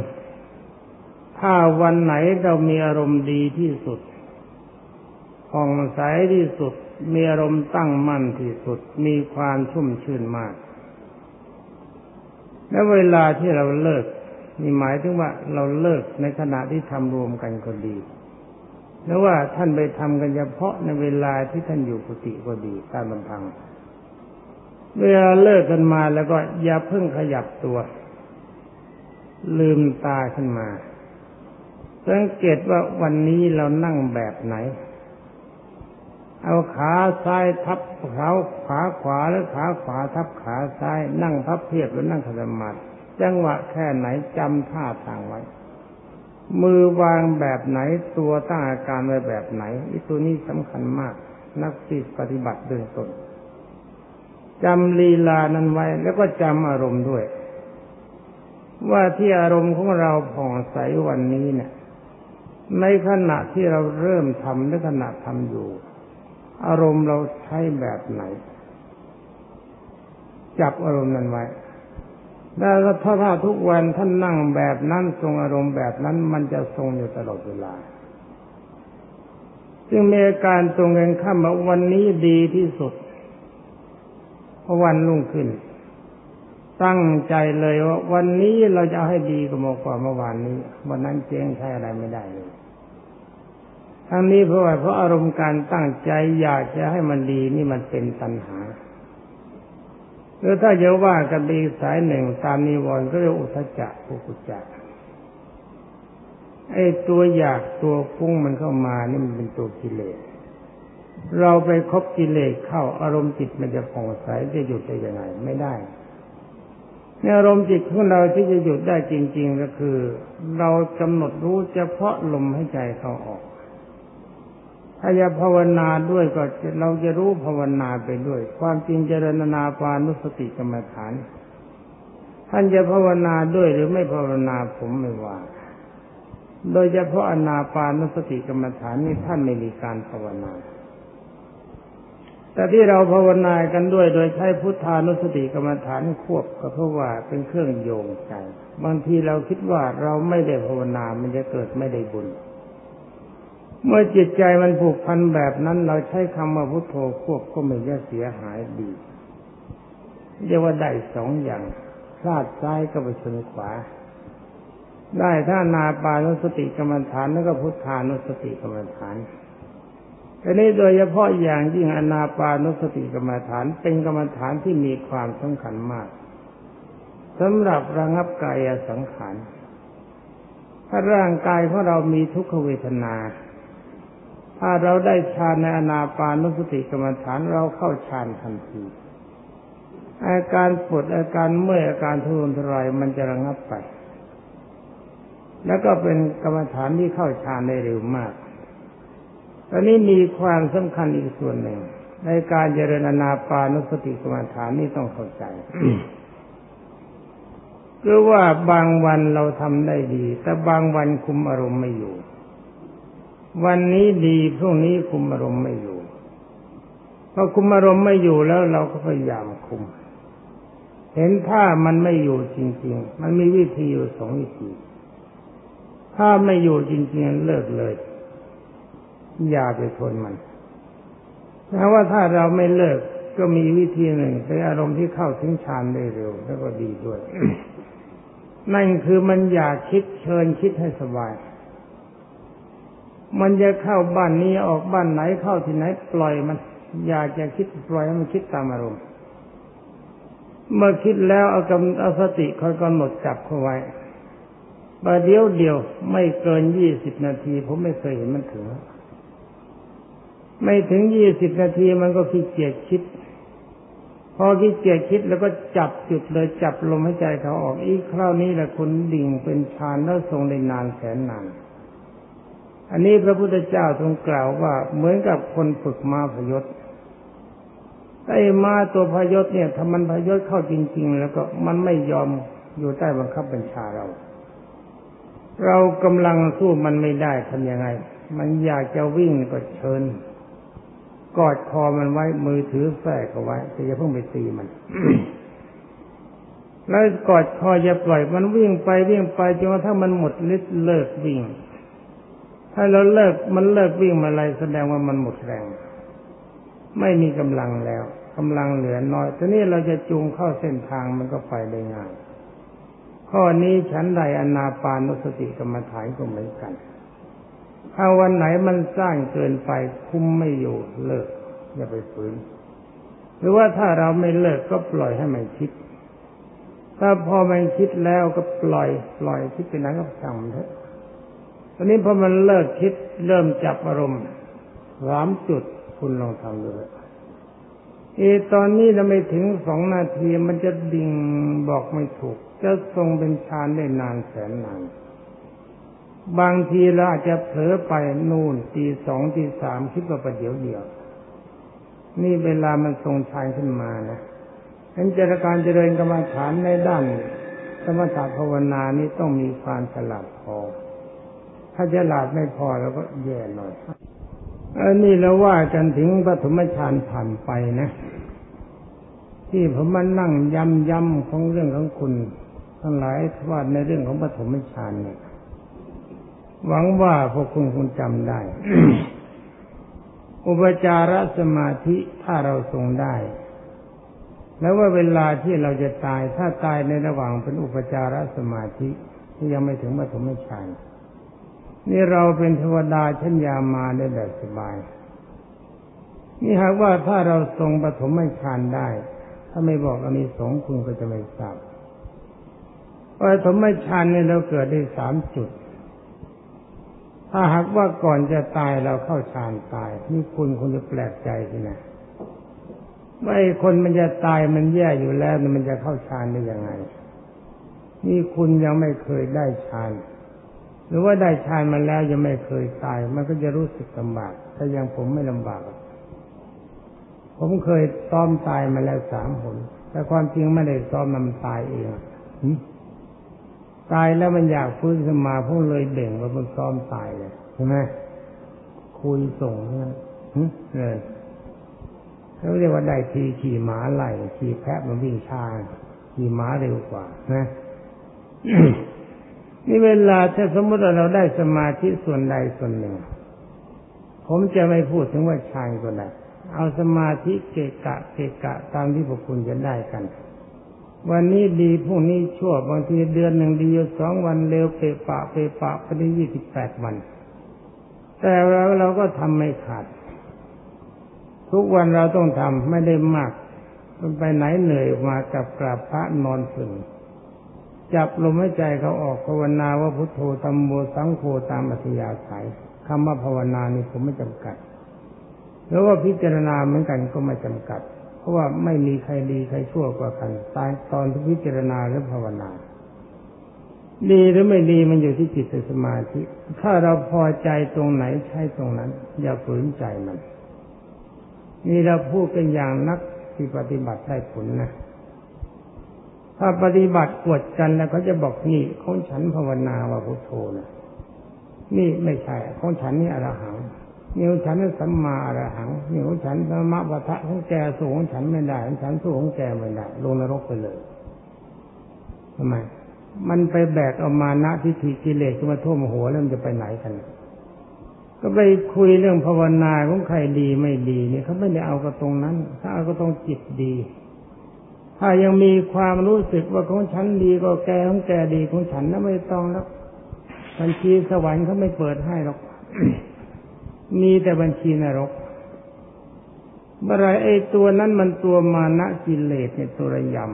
ถ้าวันไหนเรามีอารมณ์ดีที่สุดผ่องใสที่สุด มีอารมณ์ตั้งมั่นที่สุด มีความชุ่มชื่นมาก และเวลาที่เราเลิกนี่หมายถึงว่าเราเลิกในขณะที่ทำรวมกันก็ดีหรือว่าท่านไปทำกันเฉพาะในเวลาที่ท่านอยู่กุฏิก็ดีตามลำพัง เวลาเลิกกันมาแล้วก็อย่าเพิ่งขยับตัว ลืมตาขึ้นมา สังเกตว่าวันนี้เรานั่งแบบไหน เอาขาซ้ายทับขาขาขวาแล้วขาขวาทับขาซ้าย นั่งพับเพียบหรือนั่งขัดสมาธิจังหวะแค่ไหนจำท่าทางไว้ มือวางแบบไหนตัวตั้งอาการไว้แบบไหนอีตัวนี้สำคัญมาก นักสิปฏิบัติเบื้องต้นจำลีลานั้นไว้ แล้วก็จำอารมณ์ด้วย ว่าที่อารมณ์ของเราผ่องใสวันนี้เนี่ย ในขณะที่เราเริ่มทำในขณะทำอยู่ อารมณ์เราใช้แบบไหน จับอารมณ์นั้นไว้แล้วถ้าถ้าทุกวันท่านนั่งแบบนั้นทรงอารมณ์แบบนั้นมันจะทรงอยู่ตลอดเวลาจึงมีอาการตรงกันข้ามว่าวันนี้ดีที่สุดเพราะวันรุ่งขึ้น ตั้งใจเลยว่าวันนี้เราจะให้ดีกว่าเมื่อวานนี้ วันนั้นเจ๊งใช้อะไรไม่ได้เลย ทั้งนี้เพราะว่าเพราะอารมณ์การตั้งใจอยากจะให้มันดีนี่มันเป็นตัณหาหรือถ้าจะว่ากันดีสายหนึ่งตามนิวรณ์ก็เรียกอุทจักอุกุจักไอ้ตัวอยากตัวฟุ้งมันเข้ามานี่มันเป็นตัวกิเลสเราไปคบกิเลสเข้าอารมณ์จิตมันจะผ่องใสจะหยุดได้ยังไงไม่ได้ในอารมณ์จิตของเราที่จะหยุดได้จริง ๆ ก็คือ เรากำหนดรู้เฉพาะลมให้ใจเข้าออก ถ้าจะภาวนาด้วยก็เราจะรู้ภาวนาไปด้วย ความจริงเจริญนาปานุสติกรรมฐาน ท่านจะภาวนาด้วยหรือไม่ภาวนาผมไม่ว่า โดยเฉพาะอนาปานุสติกรรมฐานนี่ท่านไม่มีการภาวนา แต่ที่เราภาวนากันด้วยโดยใช้พุทธานุสติกรรมฐานควบก็เพราะว่าเป็นเครื่องโยงใจบางทีเราคิดว่าเราไม่ได้ภาวนามันจะเกิดไม่ได้บุญ เมื่อจิตใจมันผูกพันแบบนั้น เราใช้คำว่าพุทโธควบก็ไม่จะเสียหายดีเรียกว่าได้สองอย่างพลาดซ้ายก็ไปชนขวา ได้ถ้านาปานุสติกรรมฐานแล้วก็พุทธานุสติกรรมฐานอันนี้โดยเฉพาะอย่างยิ่งอนาปานุสติกรรมฐานเป็นกรรมฐานที่มีความสำคัญมากสำหรับระงับกายสังขารถ้าร่างกายของเรามีทุกขเวทนา ถ้าเราได้ฌานในอนาปานุสติกรรมฐานเราเข้าฌานทันที อาการปวดอาการเมื่อยอาการทุรนทุรายมันจะระงับไป แล้วก็เป็นกรรมฐานที่เข้าฌานได้เร็วมาก ตอนนี้มีความสำคัญอีกส่วนหนึ่ง ในการเจริญนาปานุสติกรรมฐานนี่ต้องเข้าใจคือว่าบางวันเราทำได้ดี แต่บางวันคุมอารมณ์ไม่อยู่ วันนี้ดีพรุ่งนี้คุมอารมณ์ไม่อยู่พอคุมอารมณ์ไม่อยู่แล้วเราก็พยายามคุม เห็นถ้ามันไม่อยู่จริง ๆ มันมีวิธีอยู่สองวิธี ถ้าไม่อยู่จริง ๆ เลิกเลย อย่าไปทนมันเพราะว่าถ้าเราไม่เลิกก็มีวิธีหนึ่งเป็นอารมณ์ที่เข้าถึงฌานได้เร็ว แล้วก็ดีด้วย นั่นคือมันอยากคิดเชิญคิดให้สบาย มันจะเข้าบ้านนี้ออกบ้านไหนเข้าที่ไหน ปล่อยมัน อยากจะคิดปล่อยให้มันคิดตามอารมณ์เมื่อคิดแล้วเอากำเอาสติคอยกำหนดจับเข้าไว้ประเดี๋ยวเดียวไม่เกินยี่สิบนาที ผมไม่เคยเห็นมันถึงไม่ถึงยี่สิบนาทีมันก็ขี้เกียจคิด พอขี้เกียจคิดแล้วก็จับจุดเลยจับลมหายใจเขาออกอีกคราวนี้แหละคุณดิ่งเป็นฌานแล้วทรงได้นานแสนนาน อันนี้พระพุทธเจ้าทรงกล่าวว่าเหมือนกับคนฝึกมาพยศไอ้มาตัวพยศเนี่ยถ้ามันพยศเข้าจริง ๆ แล้วก็มันไม่ยอมอยู่ใต้บังคับบัญชาเรา เรากำลังสู้มันไม่ได้ทำยังไง มันอยากจะวิ่งก็เชิญ กอดคอมันไว้มือถือแฝกเอาไว้แต่อย่าเพิ่งไปตีมันแล้วกอดคออย่าปล่อยมันวิ่งไปวิ่งไปจนกระทั่งมันหมดฤทธิ์เลิกวิ่ง ถ้าเราเลิกมันเลิกวิ่งมาอะไรแสดงว่ามันหมดแรง ไม่มีกำลังแล้วกำลังเหลือน้อยทีนี้เราจะจูงเข้าเส้นทางมันก็ไปได้ง่ายข้อนี้ฉันใดอนาปานุสติกรรมฐานก็เหมือนกัน ถ้าวันไหนมันสร้างเกินไปคุ้มไม่อยู่เลิก อย่าไปฝืน หรือว่าถ้าเราไม่เลิกก็ปล่อยให้มันคิด ถ้าพอมันคิดแล้วก็ปล่อย ปล่อยคิดไปนั้นก็ช่างมันเถอะ ตอนนี้พอมันเลิกคิดเริ่มจับอารมณ์สามจุดคุณลองทำดูเลยเอตอนนี้เราไม่ถึงสองนาทีมันจะดิ่งบอกไม่ถูก จะทรงเป็นฌานได้นานแสนนาน บางทีเราอาจจะเผลอไปนู่นตีสองตีสามคิดว่าประเดี๋ยวเดียว นี่เวลามันทรงชายขึ้นมานะฉะนั้นการเจริญกรรมฐานในด้านสมถภาวนานี้ต้องมีความฉลาดพอ ถ้าฉลาดไม่พอเราก็แย่หน่อยอันนี้เราว่ากันถึงปฐมฌานผ่านไปนะ ที่ผมมานั่งย้ำย้ำของเรื่องของคุณทั้งหลายว่าในเรื่องของปฐมฌานเนี่ยหวังว่าพวกคุณคงจำได้ อุปจารสมาธิถ้าเราทรงได้ แล้วว่าเวลาที่เราจะตายถ้าตายในระหว่างเป็นอุปจารสมาธิที่ยังไม่ถึงปฐมฌาน นี่เราเป็นเทวดาชั้นยามาได้แบบสบาย นี่หากว่าถ้าเราทรงปฐมฌานได้ ถ้าไม่บอกอันนี้สงคุณก็จะไม่ทราบปฐมฌานเนี่ยเราเกิดได้สามจุด ถ้าหากว่าก่อนจะตายเราเข้าฌานตาย นี่คุณคงจะแปลกใจสินะว่าไอ้คนมันจะตายมันแย่อยู่แล้วมันจะเข้าฌานได้ยังไง นี่คุณยังไม่เคยได้ฌาน รือว่าได้ฌานมาแล้วยังไม่เคยตาย มันก็จะรู้สึกลำบากถ้ายังผมไม่ลำบาก ผมเคยซ้อมตายมาแล้วสามผลแต่ความจริงไม่ได้ซ้อมมันตายเองตายแล้วมันอยากฟื้นขึ้นมาพวกเลยเบ่งว่ามันซ้อมตายเลยใช่ไหมคุยส่งนะเลยเขาเรียกว่าได้ทีขี่ม้าไหลขี่แพะมันวิ่งช้าขี่ม้าเร็วกว่านะ นี่เวลาถ้าสมมติว่าเราได้สมาธิส่วนใดส่วนหนึ่ง ผมจะไม่พูดถึงว่าชายก็ได้เอาสมาธิเกะกะเกะกะตามที่พวกคุณจะได้กัน วันนี้ดีพรุ่งนี้ชั่วบางทีเดือนหนึ่งดีสองวันเร็วเปะปะเปะปะไปได้ยี่สิบแปดวัน แต่เราเราก็ทำไม่ขาด ทุกวันเราต้องทำไม่ได้มากมันไปไหนเหนื่อยมากับกราบพระนอนสึ่ง จับลมหายใจเขาออกภาวนาว่าพุทโธธรรมโมสังโฆตามอัธยาศัยคำว่าภาวนานี่ผมไม่จำกัดแล้วว่าพิจารณาเหมือนกันก็ไม่จำกัด เพราะว่าไม่มีใครดีใครชั่วกว่ากันตายตอนที่พิจารณาหรือภาวนา ดีหรือไม่ดีมันอยู่ที่จิตสมาธิ ถ้าเราพอใจตรงไหนใช้ตรงนั้น อย่าฝืนใจมัน นี่เราพูดเป็นอย่างนักที่ปฏิบัติได้ผลนะ ถ้าปฏิบัติกวดกันแล้วเขาจะบอกนี่ของฉันภาวนาว่าพุทโธนะนี่ไม่ใช่ของฉันนี่อรหังนิ้วฉันสัมมาอรหังนิ้วฉันธรรมะปะทะของแกสูงฉันไม่ได้ฉันสูงของแกไม่ได้ลงนรกไปเลยทำไมมันไปแบกเอามานะทิฏฐิกิเลสมาท่วมหัวแล้วมันจะไปไหนกัน ก็ไปคุยเรื่องภาวนาของใครดีไม่ดีเนี่ยเขาไม่ได้เอากระตรงนั้น ถ้าเอากระตรงจิตดี ถ้ายังมีความรู้สึกว่าของฉันดีก็แกของแกดีของฉันนั้นไม่ต้องแล้วบัญชีสวรรค์เขาไม่เปิดให้หรอก มีแต่บัญชีนรกเมื่อไรไอ้ตัวนั้นมันตัวมานะกิเลสเนี่ยตัวระยำ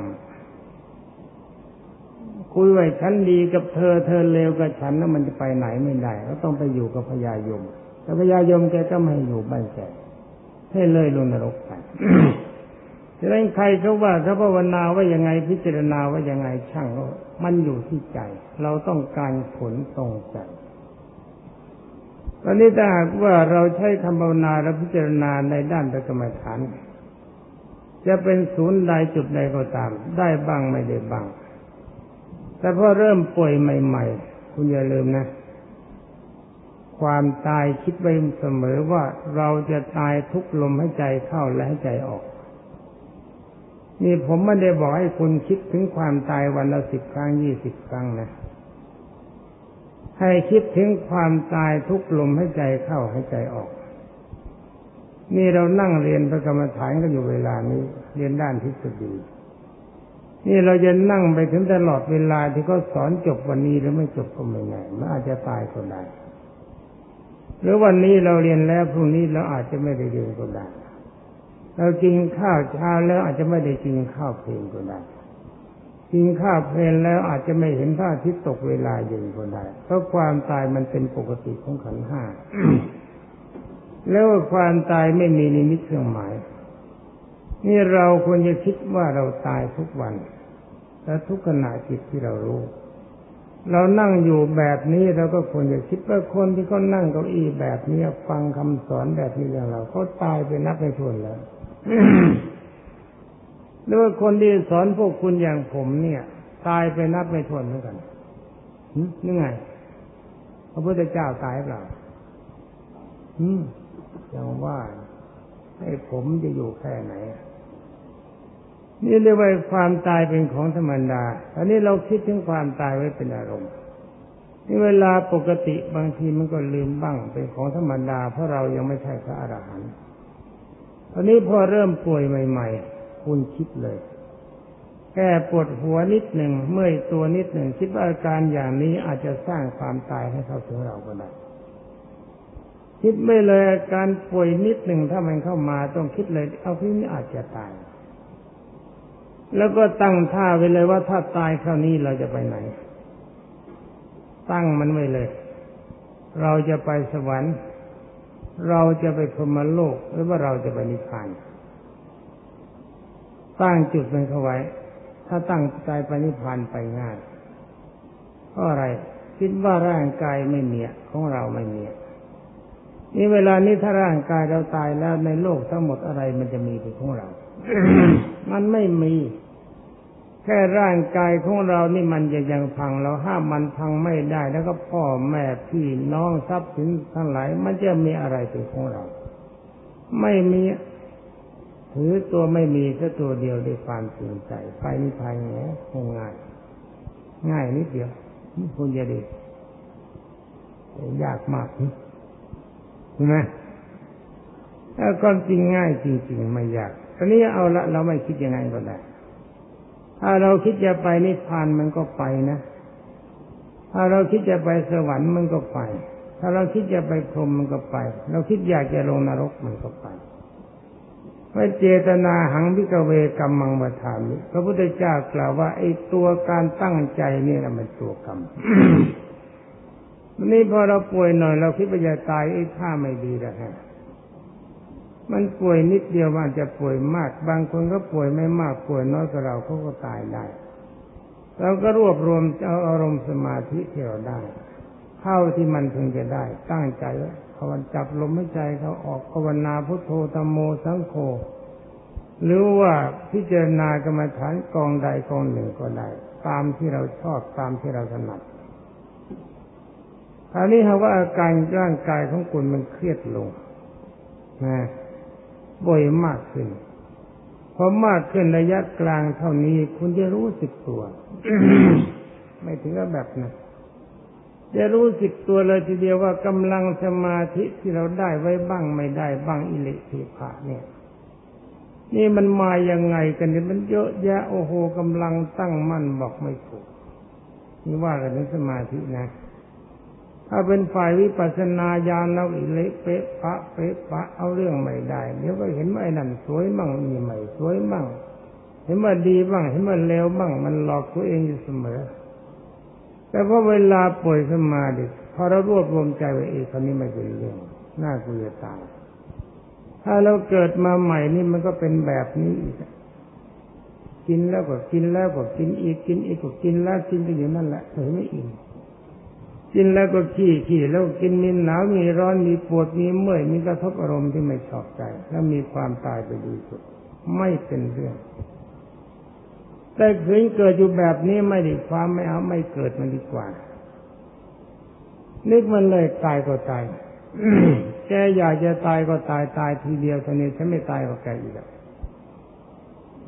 คุยไว้ฉันดีกับเธอเธอเลวกับฉันแล้วมันจะไปไหนไม่ได้ก็ต้องไปอยู่กับพญายม แต่พญายมแกก็ไม่อยู่บ้านแกให้เลยลงนรกไป ฉะนั้นใครเขาว่าเขาภาวนาว่ายังไงพิจารณาว่ายังไงช่างมันอยู่ที่ใจ เราต้องการผลตรงใจตอนนี้ถ้าหากว่าเราใช้คำภาวนาและพิจารณาในด้านตะกรรมฐาน จะเป็นศูนย์ใดจุดใดก็ตาม ได้บ้างไม่ได้บ้าง แต่พอเริ่มป่วยใหม่ ๆ คุณอย่าลืมนะ ความตายคิดไว้เสมอว่าเราจะตายทุกลมหายใจเข้าและหายใจออก นี่ผมไม่ได้บอกให้คุณคิดถึงความตายวันละสิบครั้งยี่สิบครั้งนะ ให้คิดถึงความตายทุกลมให้ใจเข้าให้ใจออก นี่เรานั่งเรียนพระกรรมฐานกันอยู่เวลานี้ เรียนด้านทฤษฎีนี่เราจะนั่งไปถึงตลอดเวลาที่เขาสอนจบวันนี้หรือไม่จบก็ไม่ไงมันอาจจะตายก็ได้หรือวันนี้เราเรียนแล้วพรุ่งนี้เราอาจจะไม่ได้เรียนก็ได้ เรากินข้าวเช้าแล้วอาจจะไม่ได้กินข้าวเพลงก็ได้ กินข้าวเพลนแล้วอาจจะไม่เห็นพระอาทิตย์ตกเวลาเย็นก็ได้ เพราะความตายมันเป็นปกติของขันห้า แล้วความตายไม่มีนิมิตเครื่องหมาย นี่เราควรจะคิดว่าเราตายทุกวัน และทุกขณะจิตที่เรารู้เรานั่งอยู่แบบนี้เราก็ควรจะคิดว่าคนที่เขานั่งเก้าอี้แบบนี้ฟังคำสอนแบบนี้อย่างเราเขาตายไปนับไม่ถ้วนแล้ว หรือว่าคนที่สอนพวกคุณอย่างผมเนี่ย ตายไปนับไม่ถ้วนเหมือนกันนี่ไงพระพุทธเจ้าตายเปล่าอืมย่างว่าให้ผมจะอยู่แค่ไหน นี่เรียกว่าความตายเป็นของธรรมดาอันนี้เราคิดถึงความตายไว้เป็นอารมณ์นี่เวลาปกติบางทีมันก็ลืมบ้างเป็นของธรรมดาเพราะเรายังไม่ใช่พระอรหันต์ ตอนนี้พอเริ่มป่วยใหม่ ๆ คุณคิดเลยแค่ปวดหัวนิดหนึ่งเมื่อยตัวนิดหนึ่งคิดว่าอาการอย่างนี้อาจจะสร้างความตายให้เข้าถึงเราก็ได้คิดไม่เลยอาการป่วยนิดหนึ่งถ้ามันเข้ามาต้องคิดเลย เอาพี่นี้อาจจะตาย แล้วก็ตั้งท่าไว้เลยว่าถ้าตายคราวนี้เราจะไปไหน ตั้งมันไว้เลย เราจะไปสวรรค์ เราจะไปพรมโลกหรือว่าเราจะไปนิพพานตั้งจุดมันเข้าไว้ ถ้าตั้งใจไปณิพันไปง่ายเพราะอะไร คิดว่าร่างกายไม่มีของเราไม่มีนี่เวลานี้ถ้าร่างกายเราตายแล้วในโลกทั้งหมดอะไรมันจะมีเป็นของเรา มันไม่มี ค่ร่างกายของเรานี่มันจะยังพังเราห้ามมันพังไม่ได้ แล้วก็พ่อแม่พี่น้องทรัพย์สินทั้งหลาย มันจะมีอะไรเป็นของเรา ไม่มีถือตัวไม่มีแค่ตัวเดียวด้วยความจริงใจไปนิพพานเงี้ยงง่ายง่ายนิดเดียวคุณจะดียากมากใช่ไหมถ้าความจริงง่ายจริง ๆ ไม่ยากตอนนี้เอาละเราไม่คิดยังไงก็ได้ ถ้าเราคิดจะไปนิพพานมันก็ไปนะ ถ้าเราคิดจะไปสวรรค์มันก็ไป ถ้าเราคิดจะไปพรหมมันก็ไป เราคิดอยากจะลงนรกมันก็ไปว่าเจตนาหังพิกเวกรรมังมาถามิพระพุทธเจ้ากล่าวว่าไอ้ตัวการตั้งใจนี่แหละมันตัวกรรมวันนี้พอเราป่วยหน่อย เราคิดว่าจะตายไอ้ท่าไม่ดีแล้วฮะ มันป่วยนิดเดียวมันจะป่วยมาก บางคนก็ป่วยไม่มากป่วยน้อยกว่าเราเขาก็ตายได้เราก็รวบรวมเอาอารมณ์สมาธิที่เราได้เท่าที่มันพึงจะได้ ตั้งใจไว้ภาวนาจับลมหายใจเขาออกภาวนาพุทโธธรรมโมสังโฆหรือว่าพิจารณากรรมฐานกองใดกองหนึ่งก็ได้ ตามที่เราชอบตามที่เราถนัดคราวนี้คำว่าอาการร่างกายของคุณมันเครียดลงนะ บ่อยมากขึ้นพอมากขึ้นระยะกลางเท่านี้ คุณจะรู้สึกตัว ไม่ถึงกับแบบนั้นจะรู้สึกตัวเลยทีเดียวว่ากำลังสมาธิที่เราได้ไว้บ้างไม่ได้บ้างอิเลทิภะเนี่ย นี่มันมายังไงกันเนี่ยมันเยอะแยะโอ้โหกำลังตั้งมั่นบอกไม่ถูกนี่ว่ากันถึงสมาธินะ ถ้าเป็นฝ่ายวิปัสสนาญาณเราอิเลเป๊ะปะเป๊ะปะเอาเรื่องไม่ได้ เดี๋ยวก็เห็นว่าไอ้นั่นสวยมั่งนี่ไม่สวยมั่ง เห็นว่าดีบ้างเห็นว่าเลวบ้างมันหลอกตัวเองอยู่เสมอ แต่พอเวลาป่วยขึ้นมาดิพอเรารวบรวมใจไว้เองคนนี้ไม่เป็นเรื่องน่ากลัวตายถ้าเราเกิดมาใหม่นี่มันก็เป็นแบบนี้อีกกินแล้วก็กินแล้วก็กินอีกกินอีกก็กินแล้วกินไปอยู่นั่นแหละเฉยไม่อิ่ม กินแล้วก็ขี้ขี้แล้วกินมีหนาวมีร้อนมีปวดมีเมื่อยมีกระทบอารมณ์ที่ไม่ชอบใจ แล้วมีความตายไปดีสุด ไม่เป็นเรื่อง แต่ขืนเกิดอยู่แบบนี้ไม่ดีความไม่เอาไม่เกิดมันดีกว่า นึกมันเลยตายก็ตายแกอยากจะตายก็ตายตายทีเดียวทีนี้ฉันไม่ตายก็แกอีกแล้ว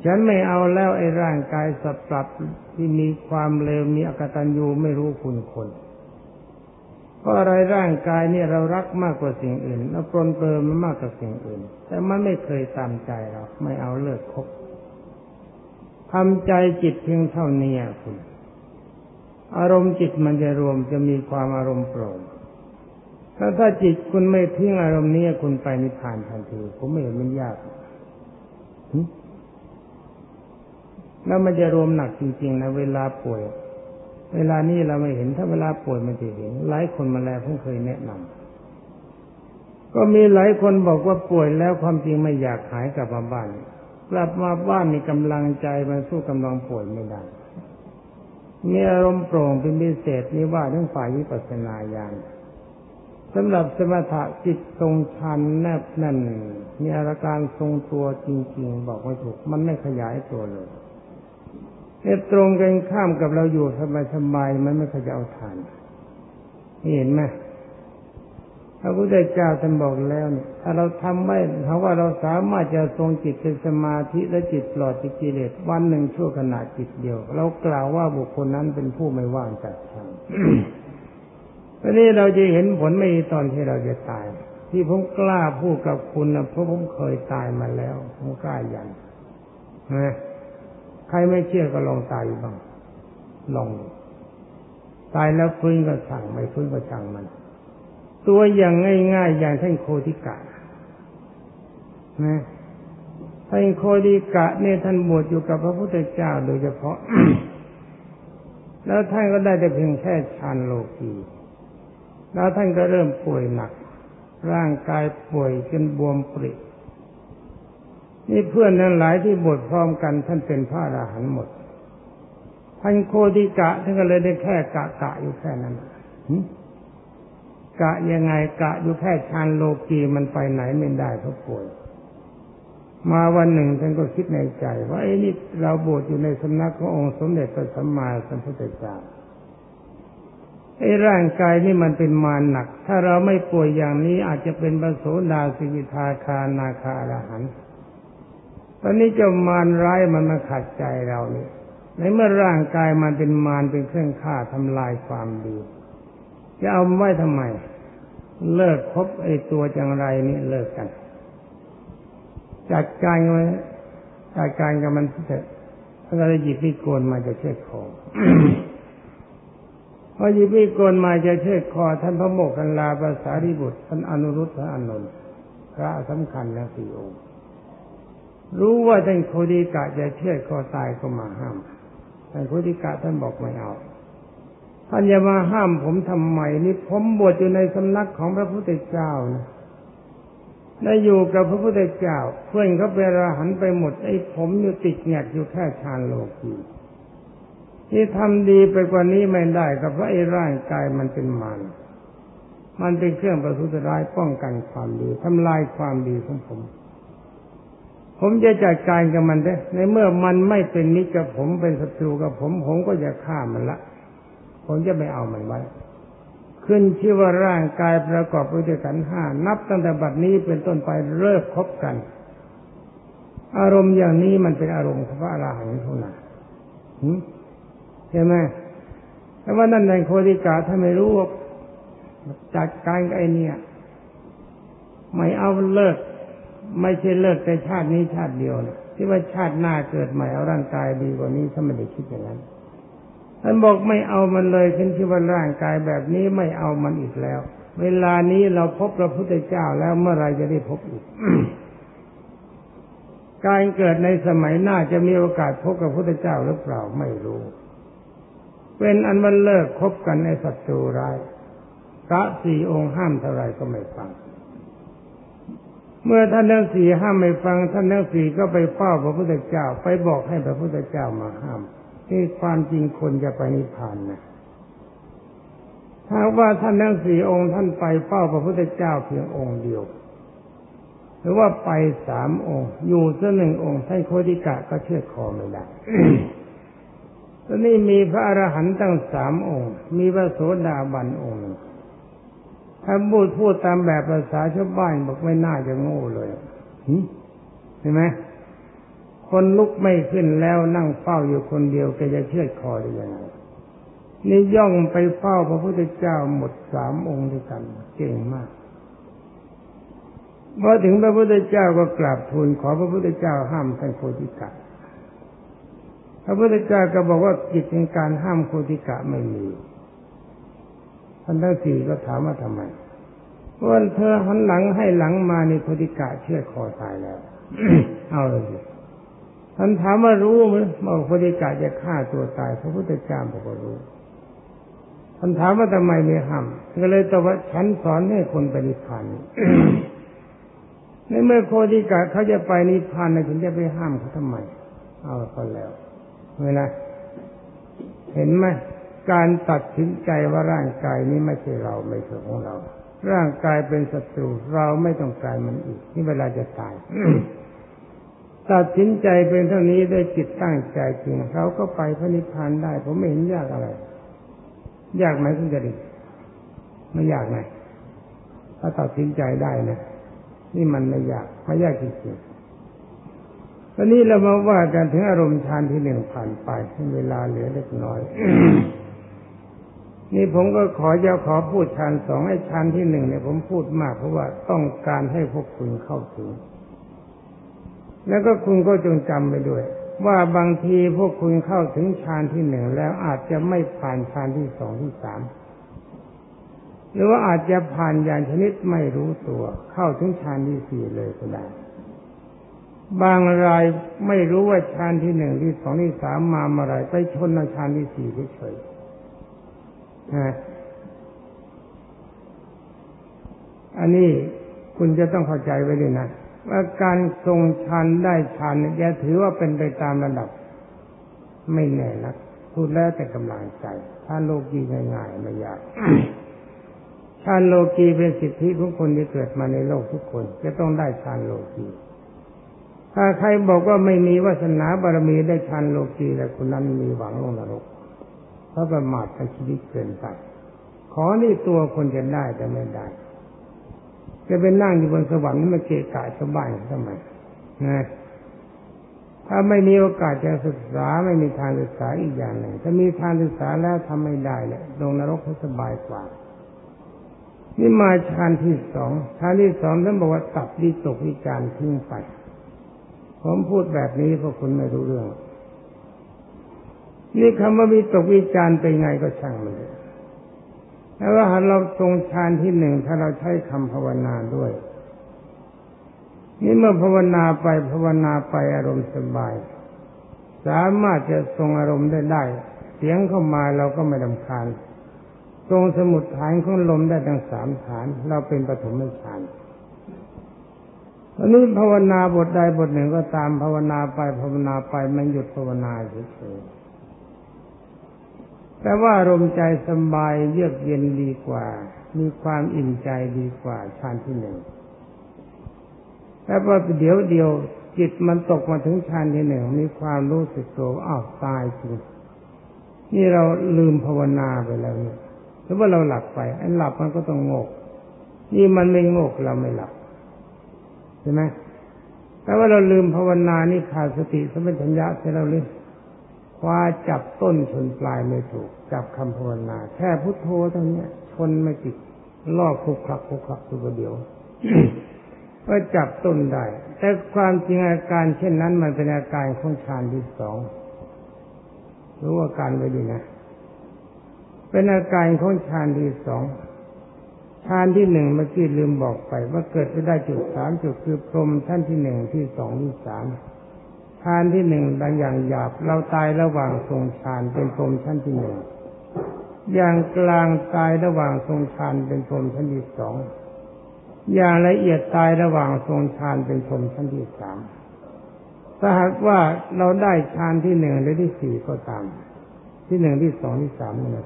ฉันไม่เอาแล้วไอ้ร่างกายสับปรับที่มีความเลวมีอกตัญญูไม่รู้คุณคน เพราะอะไรร่างกายเนี่ยเรารักมากกว่าสิ่งอื่นเราปรนเปรมันมากกว่าสิ่งอื่น แต่มันไม่เคยตามใจเราไม่เอาเลิกคบทำใจจิตเพียงเท่านี้คุณ อารมณ์จิตมันจะรวมจะมีความอารมณ์โปร่งถ้าถ้าจิตคุณไม่ทิ้งอารมณ์นี้คุณไปนิพพานทันทีผมไม่เห็นมันยากแล้วมันจะรวมหนักจริงๆนะเวลาป่วย เวลานี้เราไม่เห็นถ้าเวลาป่วยมันจะเห็น หลายคนมาแล้วผมเคยแนะนำก็มีหลายคนบอกว่าป่วยแล้วความจริงไม่อยากหายกลับมาบ้าน กลับมาบ้านมีกำลังใจมันสู้กำลังป่วยไม่ได้มีอารมณ์โปร่งเป็นพิเศษนี่ว่าเรื่องฝ่ายวิปัสสนาญาณสำหรับสมถะจิตทรงชันแนบแน่นมีอาการทรงตัวจริง ๆ บอกไม่ถูก มันไม่ขยายตัวเลย เนี่ยตรงกันข้ามกับเราอยู่สบายๆมันไม่ขยายฐานเห็นไหมพระพุทธเจ้าท่านบอกแล้วเนี่ยถ้าเราทำไม่ถาว่าเราสามารถจะทรงจิตเป็นสมาธิและจิตปลอดจากกิเลสวันหนึ่งชั่วขณะจิตเดียว เรากล่าวว่าบุคคลนั้นเป็นผู้ไม่ว่างจากฌานทีนี้เราจะเห็นผลไม่ตอนที่เราจะตาย ที่ผมกล้าพูดกับคุณนะเพราะผมเคยตายมาแล้วผมกล้ายันนะ ครไม่เชื่อก็ลองตายบ้างลอง ตายแล้วฟื้นก็สั่งไม่ฟื้นก็สั่งมัน ตัวอย่างง่าย ๆ อย่างท่านโคติกะนะท่านโคติกะเนี่ยท่านบวชอยู่กับพระพุทธเจ้าโดยเฉพาะ แล้วท่านก็ได้แต่เพียงแค่ฌานโลกีแล้วท่านก็เริ่มป่วยหนัก ร่างกายป่วยจนบวมปริ นี่เพื่อนนั้นหลายที่บวชพร้อมกันท่านเป็นพระอรหันต์หมดทท่านโคติกะท่านก็เลยได้แค่กะกะอยู่แค่นั้นกะยังไงกะอยู่แค่ชานโลกีมันไปไหนไม่ได้เพราะป่วยมาวันหนึ่งท่านก็คิดในใจ ว่าไอ้นี่เราบวชอยู่ในสำนักขององค์สมเด็จพระสัมมาสัมพุทธเจ้าไอ้ร่างกายนี่มันเป็นมารหนัก ถ้าเราไม่ป่วยอย่างนี้อาจจะเป็นบโสดาสิกิทาคานาคาอรหันต์ ตอนนี้เจ้ามารร้ายมันมาขัดใจเรานี่ในเมื่อร่างกายมันเป็นมารเป็นเครื่องฆ่าทำลายความดี จะเอาไว้ทำไม เลิกคบไอ้ตัวจังไรนี่เลิกกัน จัดการไว้จัดการกับมันเถอะถ้าเราหยิบมีดโกนมาจะเชือดคอพอหยิบมีดโกนมาจะเชือดคอ ท่านพระโมกขันลาภาษาริบุตรท่านอนุรุตพระอานนท์พระสำคัญนะสี่องค์ รู้ว่าท่านโคดีกะจะเชือดคอตายก็มาห้ามท่านโคดีกะท่านบอกไม่เอาท่านอย่ามาห้ามผมทำไมนี่ผมบวชอยู่ในสำนักของพระพุทธเจ้านะได้อยู่กับพระพุทธเจ้า เพื่อนเขาเป็นอรหันไปหมดไอ้ผมอยู่ติดแงกอยู่แค่ชานโลกีที่ทำดีไปกว่านี้ไม่ได้ก็เพราะไอ้ร่างกายมันเป็นมารมันเป็นเครื่องประทุษร้ายป้องกันความดีทำลายความดีของผม ผมจะจัดการกับมันได้ในเมื่อมันไม่เป็นมิตรกับผมเป็นศัตรูกับผม ผมก็จะฆ่ามันละ ผมจะไม่เอามันไว้ ขึ้นชื่อว่าร่างกายประกอบด้วยกันห้านับตั้งแต่บัดนี้เป็นต้นไปเลิกคบกัน อารมณ์อย่างนี้มันเป็นอารมณ์ของพระอรหันต์เท่านั้นใช่ไหมแต่ว่านั่นในโคติกาถ้าไม่รู้จัดการกับไอ้นี่ย ไม่เอาเลิก ไม่ใช่เลิกแต่ชาตินี้ชาติเดียวนะที่ว่าชาติหน้าเกิดใหม่เอาร่างกายดีกว่านี้ถ้าไม่ได้คิดอย่างนั้นท่านบอกไม่เอามันเลยขึ้นที่ว่าร่างกายแบบนี้ไม่เอามันอีกแล้ว เวลานี้เราพบพระพุทธเจ้าแล้วเมื่อไรจะได้พบอีก การเกิดในสมัยหน้าจะมีโอกาสพบกับพระพุทธเจ้าหรือเปล่าไม่รู้ เป็นอันมันเลิกคบกันในศัตรูร้ายพระสี่องค์ห้ามเท่าไรก็ไม่ฟัง เมื่อท่านทั้งสี่ห้ามไม่ฟัง ท่านทั้งสี่ก็ไปเฝ้าพระพุทธเจ้า ไปบอกให้พระพุทธเจ้ามาห้ามที่ความจริงคนจะไปนิพพานนะถ้าว่าท่านทั้งสี่องค์ท่านไปเฝ้าพระพุทธเจ้าเพียงองค์เดียว หรือว่าไปสามองค์ อยู่สักหนึ่งองค์ท่านโคติกะก็เชื่อคอไม่ได้ตอนนี้มีพระอรหันต์ตั้งสามองค์ มีพระโสดาบันองค์ ถ้าพูดพูดตามแบบภาษาชาวบ้านบอกไม่น่าจะโง่เลยเห็นไหมคนลุกไม่ขึ้นแล้วนั่งเฝ้าอยู่คนเดียวแกจะเชื่อคอได้ยังไงนี่ย่องไปเฝ้าพระพุทธเจ้าหมดสามองค์ด้วยกันเก่งมากพอถึงพระพุทธเจ้าก็กราบทูลขอพระพุทธเจ้าห้ามท่านโคติกะ พระพุทธเจ้าก็บอกว่ากิจในการห้ามโคติกะไม่มี ท่านทั้งสี่ก็ถามว่าทำไมวันเธอหันหลังให้หลังมาในโคติกะเชื่อคอตายแล้ว เอาเลยท่านถามว่ารู้ไหมว่าพระธิกาจะฆ่าตัวตายพระพุทธเจ้าบอกว่ารู้ท่านถามว่าทำไมไม่ห้ามก็เลยตอบว่าฉันสอนให้คนไปนิพพานในเมื่อโคติกาเขาจะไปนิพพานนะฉันจะไปห้ามเขาทำไม เอาก็แล้วเวลาเห็นไหม การตัดสินใจว่าร่างกายนี้ไม่ใช่เราไม่ใช่ของเรา ร่างกายเป็นศัตรูเราไม่ต้องการมันอีก นี่เวลาจะตายตัดสินใจเป็นเท่านี้ได้จิตตั้งใจจริงเขาก็ไปพระนิพพานได้ ผมไม่เห็นยากอะไร ยากไหมคุณจะดีไม่ยากไหมถ้าตัดสินใจได้นะนี่มันไม่ยากไม่ยากจริงๆตอนนี้เรามาว่ากันถึงอารมณ์ฌานที่หนึ่งผ่านไปเวลาเหลือเล็กน้อย นี่ผมก็ขอจะขอพูดฌานสองไอ้ฌานที่หนึ่งเนี่ยผมพูดมากเพราะว่าต้องการให้พวกคุณเข้าถึง แล้วก็คุณก็จงจำไปด้วย ว่าบางทีพวกคุณเข้าถึงฌานที่หนึ่งแล้วอาจจะไม่ผ่านฌานที่สองที่สามหรือว่าอาจจะผ่านอย่างชนิดไม่รู้ตัว เข้าถึงฌานที่สี่เลยก็ได้ บางรายไม่รู้ว่าฌานที่หนึ่งที่สองที่สามมาเมื่อไรไปชนในฌานที่สี่เฉยๆ อันนี้คุณจะต้องเข้าใจไว้ด้วยนะว่าการทรงฌานได้ฌานอย่าถือว่าเป็นไปตามระดับ ไม่แน่นักพูดแล้วแต่กำลังใจท่านโลกีง่ายๆไม่ยากฌานโลกีเป็นสิทธิของคนที่เกิดมาในโลกทุกคน จะต้องได้ฌานโลกีถ้าใครบอกว่าไม่มีวาสนาบารมีได้ฌานโลกีแล้วคนนั้นมีหวังลงนรก เพราะประมาทในชีวิตเกินไป ขอนี่ตัวคนจะได้แต่ไม่ได้ จะเป็นนั่งอยู่บนสวรรค์ม่เกะกะชาวบ้านทำไมนะถ้าไม่มีโอกาสจะศึกษาไม่มีทางศึกษาอีกอย่างหนึ่งถ้ามีทางศึกษาแล้วทำไม่ได้เลยลงนรกให้สบายกว่า นี่มาฌานที่สองฌานที่สองท่านบอกว่าตัดวิตกวิจารทิ้งไปผมพูดแบบนี้เพราะคุณไม่รู้เรื่อง นี่คำว่าวิตกวิจารเป็นไงก็ช่างมันเลยแต่ว่าหากเราตรงฌานที่หนึ่งถ้าเราใช้คำภาวนาด้วย นี่เมื่อภาวนาไปภาวนาไปอารมณ์สบาย สามารถจะทรงอารมณ์ได้ได้ เสียงเข้ามาเราก็ไม่ดำคาญทรงสมุดฐานของลมได้ทั้งสามฐาน เราเป็นปฐมฌานอันนี้ภาวนาบทใดบทหนึ่งก็ตามภาวนาไปภาวนาไปมันหยุดภาวนาเฉยๆ แต่ว่าอารมณ์ใจสบายเยือกเย็นดีกว่า มีความอิ่มใจดีกว่าฌานที่หนึ่งแต่พอเดี๋ยวเดียวจิตมันตกมาถึงฌานที่หนึ่งมีความรู้สึกตัวอ้าวตายจริงนี่เราลืมภาวนาไปแล้วเนี่ยหรือว่าเราหลับไปไอ้หลับมันก็ต้องงก นี่มันไม่งกเราไม่หลับใช่ไหมแต่ว่าเราลืมภาวนานี่ขาดสติสมัชัญญะเสียเราเลย คว้าจับต้นชนปลายไม่ถูก จับคำภาวนา แค่พุทโธเท่านี้ชนไม่ติดลอกคุกคักคุกคักตัวเดียวก็จับต้นได้ แต่ความจริงอาการเช่นนั้นมันเป็นอาการของฌานที่สองรู้อาการไว้ดีนะ เป็นอาการของฌานที่สองฌานที่หนึ่งเมื่อกี้ลืมบอกไป ว่าเกิดไปได้จุดสามจุดคือพรมชั้นที่หนึ่งที่สองที่สาม ฌานที่หนึ่งบางอย่างหยาบ เราตายระหว่างทรงฌานเป็นพรมชั้นที่หนึ่งอย่างกลางตายระหว่างทรงฌานเป็นพรมชั้นที่สองอย่างละเอียดตายระหว่างทรงฌานเป็นพรมชั้นที่สามถ้าหากว่าเราได้ฌานที่หนึ่งหรือที่สี่ก็ตาม ที่หนึ่งที่สองที่สามนี่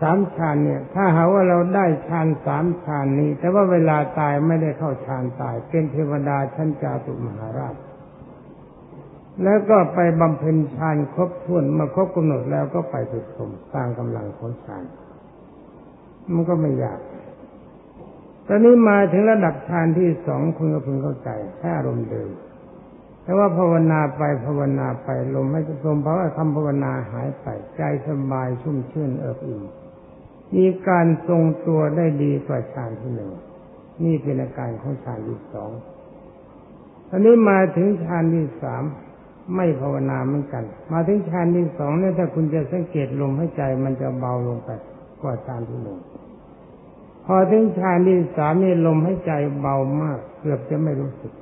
สามฌานเนี่ย ถ้าหาว่าเราได้ฌานสามฌานนี้ แต่ว่าเวลาตายไม่ได้เข้าฌานตาย เป็นเทวดาชั้นจาตุมหาราช แล้วก็ไปบำเพ็ญฌานครบถ้วนมาครบกำหนดแล้วก็ไปสุดสมตามกำลังของฌานมันก็ไม่ยาก ตอนนี้มาถึงระดับฌานที่สองคุณก็พึงเข้าใจแค่อารมณ์เดิม แต่ว่าภาวนาไปภาวนาไปลมให้ลมเพราะว่าคำภาวนาหายไปใจสบายชุ่มชื่นเอิบอิ่มมีการทรงตัวได้ดีกว่าฌานที่หนึ่งนี่เป็นอาการของฌานที่สองตอนนี้มาถึงฌานที่สาม ไม่ภาวนาเหมือนกัน มาถึงฌานที่สองเนี่ยถ้าคุณจะสังเกตลมให้ใจมันจะเบาลงไปกว่าฌานที่หนึ่งพอถึงฌานที่สามนี่ลมให้ใจเบามาก เกือบจะไม่รู้สึก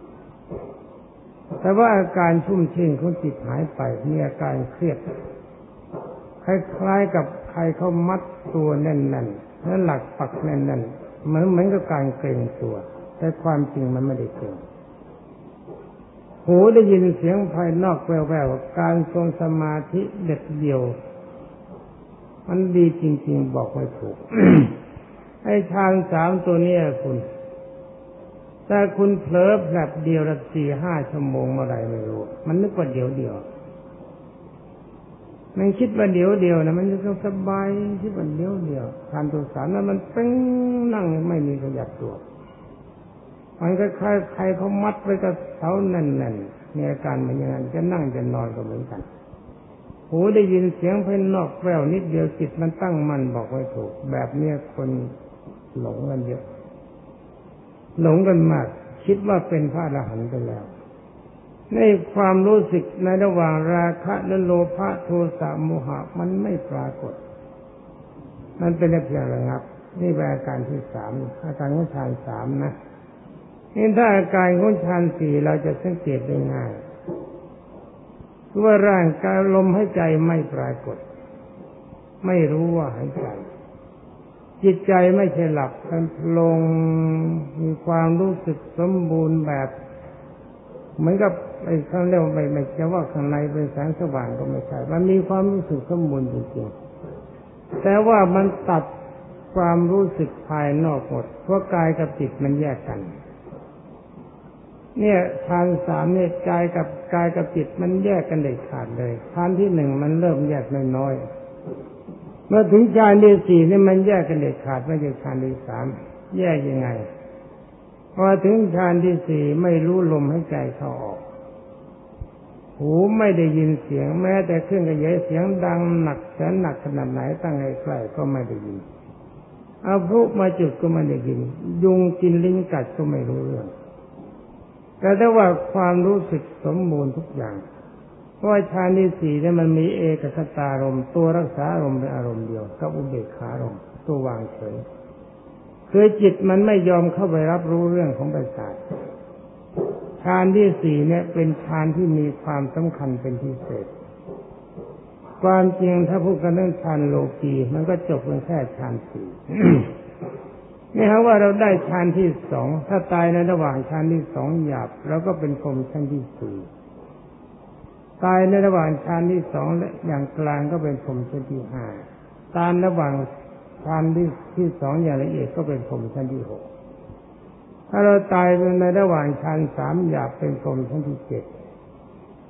แต่ว่าอาการชุ่มชื่นของจิตหายไปมีอาการเครียด คล้ายๆกับใครเขามัดตัวแน่นๆแล้วหลักปักแน่นๆเหมือนเหมือนกับการเกรงตัว แต่ความจริงมันไม่ได้เกรง หูได้ยินเสียงภายนอกแววๆการทรงสมาธิเด็ดเดี่ยว มันดีจริง ๆ บอกไม่ถูกไอ้ฌานสามตัวนี้คุณ แต่คุณเผลอแบบเดียวละสี่ห้าชั่วโมงเมื่อไรไม่รู้ มันนึกว่าเดียวเดียวมันคิดว่าเดียวเดียวนะมันจะสบายคิดว่าเดียวเดียวทานตัวสารนั้นมันเป้งนั่งไม่มีขยับตัว มันก็ใครใครเขามัดไว้กับเสาแน่นๆมีอาการเหมือนอย่างนั้นจะนั่งจะนอนก็เหมือนกันหูได้ยินเสียงภายนอกแววนิดเดียวจิตมันตั้งมั่นบอกไว้ถูก แบบเนี้ยคนหลงกันเยอะ หลงกันมาก คิดว่าเป็นพระอรหันต์ไปแล้ว ในความรู้สึกในระหว่างราคะและโลภะโทสะโมหะมันไม่ปรากฏ มันเป็นเพียงระงับ นี่เป็นอาการที่สามอาการของฌานสามนะ นี่ถ้าอาการของฌานสี่เราจะสังเกตได้ง่ายว่าร่างกายลมหายใจไม่ปรากฏ ไม่รู้ว่าหายใจ จิตใจไม่ใช่หลับมันลงมีความรู้สึกสมบูรณ์แบบเหมือนกับไอ้ข้างเรียกว่าไม่ไม่จะว่าข้างในเป็นแสงสว่างก็ไม่ใช่มันมีความรู้สึกสมบูรณ์จริงๆแต่ว่ามันตัดความรู้สึกภายนอกหมดเพราะกายกับจิตมันแยกกัน เนี่ยฌานสามเนี่ยกายกับกายกับจิตมันแยกกันเด็ดขาดเลยฌานที่หนึ่งมันเริ่มแยกน้อยๆเมื่อถึงฌานที่สี่เนี่ยมันแยกกันเด็ดขาดไม่ใช่ฌานที่สามแยกยังไงพอถึงฌานที่สี่ไม่รู้ลมให้ใจเข้าออก หูไม่ได้ยินเสียงแม้แต่เครื่องกระยายเสียงดังหนักแสนหนักขนาดไหนตั้งให้ใกล้ก็ไม่ได้ยินเอาพลุมาจุดก็ไม่ได้ยิน ยุงกินลิ้นกัดก็ไม่รู้เรื่อง แต่ถ้าว่าความรู้สึกสมบูรณ์ทุกอย่าง เพราะว่าฌานที่สี่เนี่ยมันมีเอกคตารมตัวรักษาอารมณ์เป็นอารมณ์เดียวกับอุเบกขารมตัววางเฉยคือจิตมันไม่ยอมเข้าไปรับรู้เรื่องของประสาทฌานที่สี่เนี่ย เป็นฌานที่มีความสำคัญเป็นพิเศษ ความจริงถ้าพูดกันเรื่องฌานโลกีมันก็จบเพียงแค่ฌานสี่ นี่ครับว่าเราได้ฌานที่สองถ้าตายในระหว่างฌานที่สองหยาบเราก็เป็นพรมชั้นที่สี่ตายในระหว่างฌานที่สองและอย่างกลางก็เป็นพรมชั้นที่ห้าตามระหว่างฌานที่ที่สองอย่างละเอียดก็เป็นพรมชั้นที่หกถ้าเราตายในระหว่างฌานสามหยาบเป็นพรมชั้นที่เจ็ด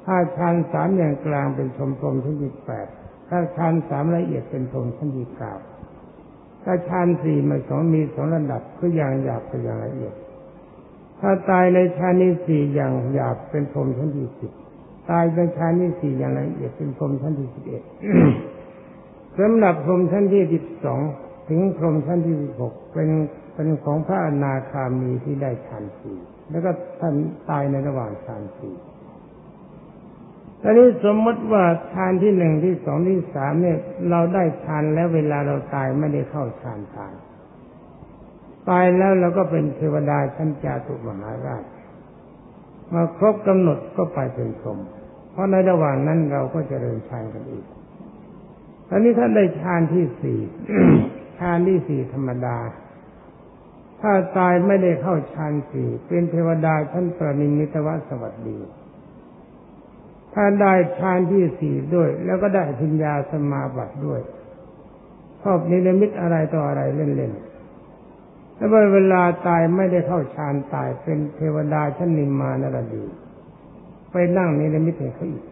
ถ้าฌานสามอย่างกลางเป็นชมพรมชั้นที่แปดถ้าฌานสามละเอียดเป็นพรมชั้นที่เก้า ถ้าฌานสี่มันสองมีสองระดับคืออย่างหยาบกับอย่างละเอียด ถ้าตายในฌานนี้สี่อย่างหยาบเป็นพรมชั้นที่สิบตายในฌานนี้สี่อย่างละเอียดเป็นพรมชั้นที่สิบเอ็ดสำหรับพรมชั้นที่สิบสองถึงพรหมชั้นที่สิบหกเป็นเป็นของพระอนาคามีที่ได้ฌานสี่แล้วก็ท่านตายในระหว่างฌานสี่ ตอนนี้สมมติว่าฌานที่หนึ่งที่สองที่สามเนี่ย เราได้ฌานแล้วเวลาเราตายไม่ได้เข้าฌานตาย ตายแล้วเราก็เป็นเทวดาชั้นจาตุมหาราชมาครบกำหนดก็ไปเป็นสมเพราะในระหว่างนั้นเราก็จะเริญฌานกันอีกตอนนี้ท่านได้ฌานที่สี่ฌานที่สี่ธรรมดา ถ้าตายไม่ได้เข้าฌานสี่เป็นเทวดาชั้นประนิมิตวสวัสดี ถ้าได้ฌานที่สี่ด้วย แล้วก็ได้พิญญาสมาบัติด้วยชอบนิรมิตอะไรต่ออะไรเล่นๆแล้วเวลาตายไม่ได้เข้าฌานตายเป็นเทวดาชั้นนิมมานรดี ไปนั่งนิรมิตให้เขาอีก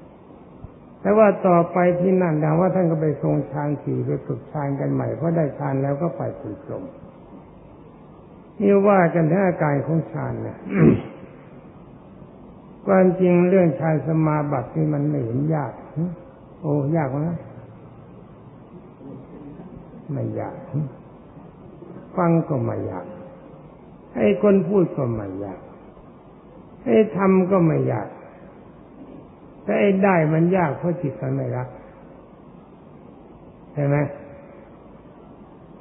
แต่ว่าต่อไปที่นั่นดังว่าท่านก็ไปทรงฌานสี่ไปฝึกฌานกันใหม่เพราะได้ฌานแล้วก็ไปฝึกลมนี่ว่ากันถึงอาการของฌานเนี่ย ความจริงเรื่องฌานสมาบัตินี่มันไม่เห็นยาก โอ้ยากไหมไม่ยาก ฟังก็ไม่ยากให้คนพูดก็ไม่ยากให้ทำก็ไม่ยาก แต่ไอ้ได้มันยากเพราะจิตมันไม่รักใช่ไหม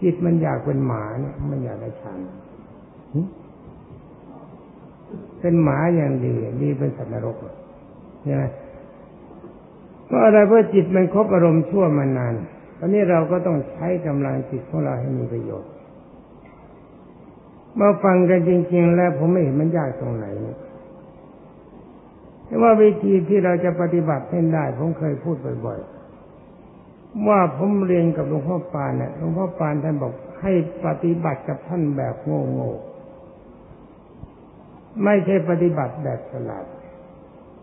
จิตมันอยากเป็นหมาเนี่ย มันอยากได้ชัน เป็นหมาอย่างดีดีเป็นสัตว์นรกใช่ไหมก็อะไรเพราะจิตมันครบอารมณ์ชั่วมานานตอนนี้เราก็ต้องใช้กำลังจิตของเราให้มีประโยชน์มาฟังกันจริง ๆ แล้วผมไม่เห็นมันยากตรงไหนนี่ยแต่ว่าวิธีที่เราจะปฏิบัติให้ได้ผมเคยพูดบ่อยๆว่าผมเรียนกับหลวงพ่อปานเนี่ยหลวงพ่อปานท่านบอกให้ปฏิบัติกับท่านแบบโง่ๆ ไม่ใช่ปฏิบัติแบบฉลาด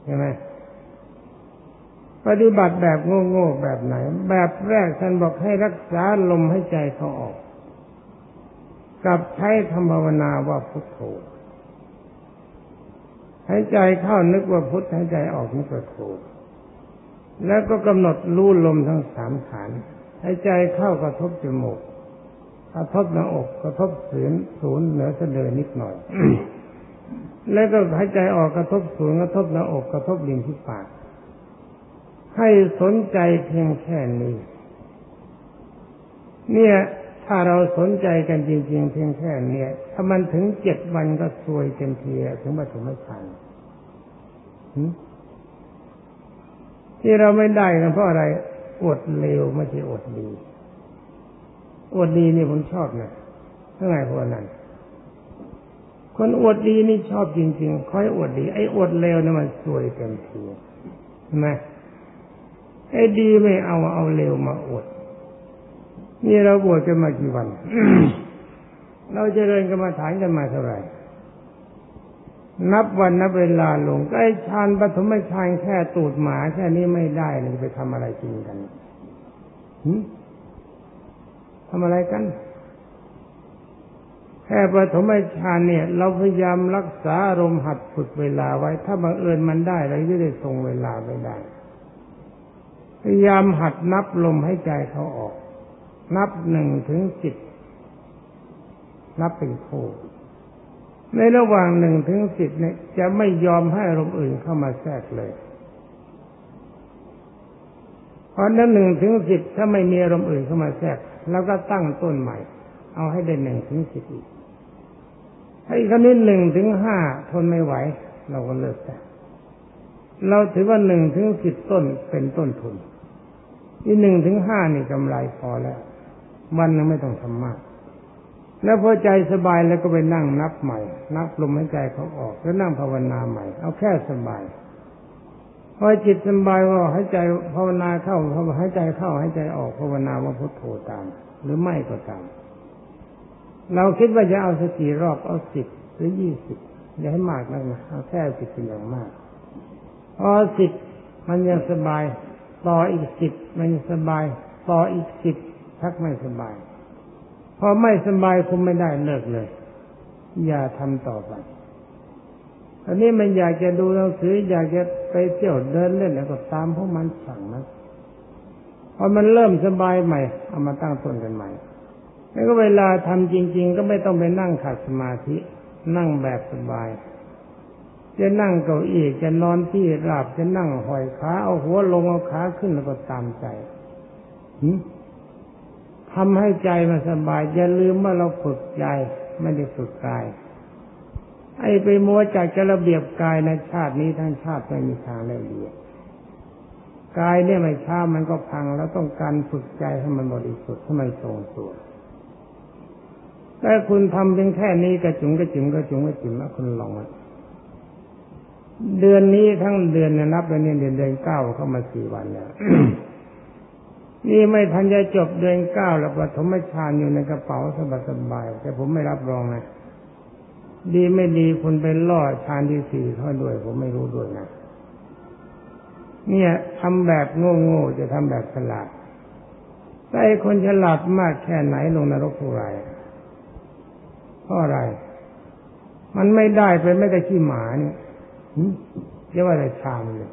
ใช่ไหมปฏิบัติแบบโง่ๆแบบไหน แบบแรกท่านบอกให้รักษาลมให้ใจเขาออก กับใช้ธรรมวนาว่าพุทโธหายใจเข้านึกว่าพุทธหายใจออกนึกว่าโทแล้วก็กำหนดรู้ลมทั้งสามฐานหายใจเข้ากระทบจมูกกระทบหน้าอกกระทบศูนย์ศูนย์เหนือเสะดือนิดหน่อย แล้วก็หายใจออกกระทบศูนย์กระทบหน้าอกกระทบลิ้นที่ปาก ให้สนใจเพียงแค่นี้ เนี่ยถ้าเราสนใจกันจริงๆเพียงแค่นี้ถ้ามันถึงเจ็ดวันก็ซวยเต็มทีถึงมาถึงไม่ทันที่เราไม่ได้กันเพราะอะไรอดเลวไม่ใช่อดดีอดดีนี่ผมชอบนะเท่าไงพวกนั้น คนอวดดีนี่ชอบจริงๆคอยอวดดี ไอ้อวดเลวนี่มันสวยเต็มทีใช่ไหมไอ้ดีไม่เอาเอาเลวมาอวด นี่เราบวชกันมากี่วัน เราจะเริญกรรมาฐานกันมาเท่าไหร่ นับวันนับเวลาลงไอ้ฌานปฐมฌานแค่ตูดหมาแค่นี้ไม่ได้เลยไปทำอะไรจริงกันทำอะไรกัน แค่ปฐมฌานเนี่ย เราพยายามรักษาอารมณ์หัดฝึกเวลาไว้ ถ้าบังเอิญมันได้เราจะได้ทรงเวลาไม่ได้ พยายามหัดนับลมให้ใจเขาออก นับหนึ่งถึงสิบนับเป็นคู่ในระหว่างหนึ่งถึงสิบเนี่ย จะไม่ยอมให้อารมณ์อื่นเข้ามาแทรกเลยเพราะนั้นหนึ่งถึงสิบถ้าไม่มีอารมณ์อื่นเข้ามาแทรก แล้วก็ตั้งต้นใหม่ เอาให้ได้หนึ่งถึงสิบอีก ให้คำนี้หนึ่งถึงห้าทนไม่ไหว เราก็เลิกแต่เราถือว่าหนึ่งถึงสิบต้นเป็นต้นทุนที่หนึ่งถึงห้านี่กำไรพอแล้ววันนึงไม่ต้องทำมาก แล้วพอใจสบายแล้วก็ไปนั่งนับใหม่ นับลมหายใจเขาออก แล้วนั่งภาวนาใหม่ เอาแค่สบายพอจิตสบายว่าหายใจภาวนาเข้าพอหายใจเข้าหายใจออกภาวนาว่าพุทโธตาม หรือไม่ก็ตาม เราคิดว่าจะเอาสักกี่รอบเอาสิบหรือยี่สิบอย่าให้มากนักนะเอาแค่สิบเป็นอย่างมากพอสิบมันยังสบาย ต่ออีกสิบมันยังสบาย ต่ออีกสิบทักไม่สบาย พอไม่สบายคุมไม่ได้เลิกเลย อย่าทำต่อไปอันนี้มันอยากจะดูหนังสืออยากจะไปเที่ยวเดินเล่นแล้วก็ตามพวกมันสั่งนะพอมันเริ่มสบายใหม่เอามาตั้งต้นกันใหม่ แล้วก็เวลาทำจริง ๆ ก็ไม่ต้องไปนั่งขัดสมาธิ นั่งแบบสบาย จะนั่งเก้าอี้จะนอนที่ราบจะนั่งห้อยขาเอาหัวลงเอาขาขึ้นแล้วก็ตามใจทำให้ใจมันสบาย อย่าลืมว่าเราฝึกใจไม่ได้ฝึกกาย ไอ้ไปมัวจากจะระเบียบกายในชาตินี้ทั้งชาติไม่มีทางเรียบกายเนี่ยไม่ช้ามันก็พังแล้วต้องการฝึกใจให้มันบริสุทธิ์ให้มันทรงตัว แต่คุณทำเพียงแค่นี้กระจุงกระจุงกระจุงกระจุงแล้วคุณลองเดือนนี้ทั้งเดือนเนี่ยนับไปเนี่ยเดือนเดือนเก้าเข้ามาสี่วันแล้วนี่ไม่ทันจะจบเดือนเก้าแล้วปฐมฌานอยู่ในกระเป๋าสบายๆแต่ผมไม่รับรองนะดีไม่ดีคุณไปล่อฌานที่สี่เข้าด้วย ผมไม่รู้ด้วยนะเนี่ยทำแบบโง่ๆจะทำแบบฉลาดแต่คนฉลาดมากแค่ไหนลงนรกผู้ไร เพราะอะไร มันไม่ได้ไปไม่ได้ขี้หมาเนี่ยเรียกว่าอะไรชามเลย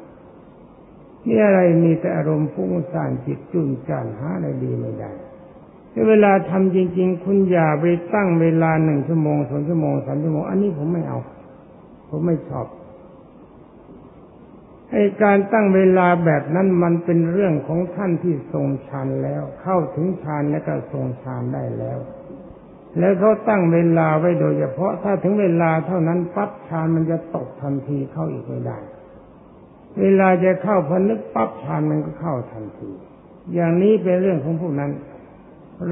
นี่อะไรมีแต่อารมณ์ฟุ้งซ่านจิตจุนจันหาอะไรดีไม่ได้เวลาทำจริง ๆ คุณอย่าไปตั้งเวลาหนึ่งชั่วโมงสองชั่วโมงสามชั่วโมง อันนี้ผมไม่เอา ผมไม่ชอบไอ้การตั้งเวลาแบบนั้นมันเป็นเรื่องของท่านที่ทรงฌานแล้ว เข้าถึงฌานแล้วก็ทรงฌานได้แล้ว แล้วเขาตั้งเวลาไว้โดยเฉพาะถ้าถึงเวลาเท่านั้นปั๊บฌานมันจะตกทันทีเข้าอีกไม่ได้ เวลาจะเข้าพนึกปั๊บฌานมันก็เข้าทันที อย่างนี้เป็นเรื่องของพวกนั้น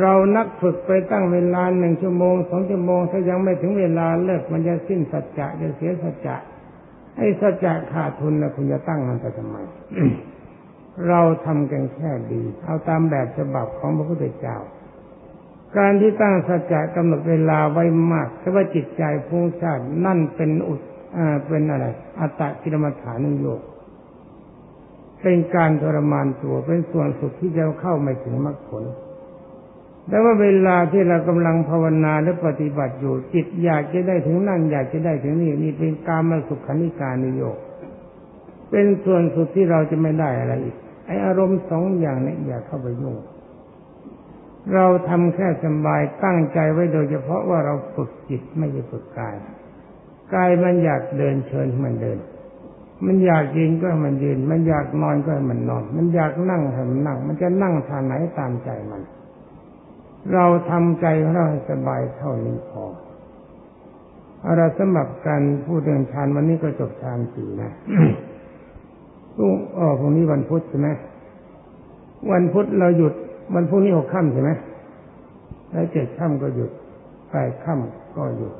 เรานักฝึกไปตั้งเวลาหนึ่งชั่วโมงสองชั่วโมงถ้ายังไม่ถึงเวลาเลิกมันจะสิ้นสัจจะจะเสียสัจจะไอ้สัจจะขาดทุนนะคุณจะตั้งมันไปทำไมเราทำกันแค่ดี เอาตามแบบฉบับของพระพุทธเจ้า การที่ตั้งสัจจะกำหนดเวลาไว้มากแต่ว่าจิตใจฟุ้งซ่านนั่นเป็นอุดอ่าเป็นอะไร อัตตกิรมฐานุโยกเป็นการทรมานตัวเป็นส่วนสุดที่จะเข้าไม่ถึงมรรคผลแต่ว่าเวลาที่เรากำลังภาวนาหรือปฏิบัติอยู่จิตอยากจะได้ถึงนั่นอยากจะได้ถึงนี่นี่เป็นการมาสุขานิการนิโยกเป็นส่วนสุดที่เราจะไม่ได้อะไรอีกไออารมณ์สองอย่างนี้อย่าเข้าไปยุ่ง เราทำแค่สบายตั้งใจไว้โดยเฉพาะว่าเราฝึกจิตไม่ใช่ฝึกกายกายมันอยากเดินเชิญมันเดิน มันอยากยืนก็มันยืน มันอยากนอนก็มันนอน มันอยากนั่งให้มันนั่ง มันจะนั่งทางไหนตามใจมัน เราทำใจของเราให้สบายเท่านี้พอเอาละสำหรับการพูดเรื่องฌานวันนี้ก็จบฌานสี่นะตุ้งอ๋อพรุ่งนี้วันพุธใช่ไหมวันพุธเราหยุด วันพรุ่งนี้หกค่ำใช่ไหมแล้วเจ็ดค่ำก็หยุดแปดค่ำก็หยุด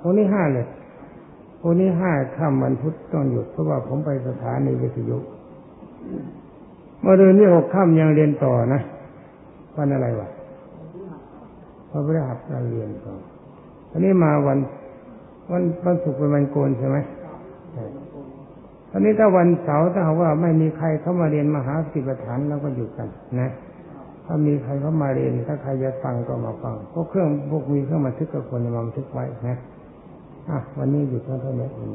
พรุ่งนี้ห้าเลยพรุ่งนี้ห้าค่ำวันพุธต้องหยุดเพราะว่าผมไปสถานีวิทยุมื่อเดือนนี้หกค่ำยังเรียนต่อนะวันอะไรวะพระพฤหัสเราเรียนต่ออันนี้มาวัน วันวันศุกร์เป็นวันโกนใช่ไหม ตอนนี้ถ้าวันเสาร์ถ้าหากว่าไม่มีใครเข้ามาเรียนมหาสิบฐานเราก็หยุดกันนะ ถ้ามีใครเข้ามาเรียน ถ้าใครจะฟังก็มาฟังพวกเครื่องพวกมีเครื่องบันทึกกับคนมาบันทึกไว้นะอะวันนี้หยุดเท่านี้เอง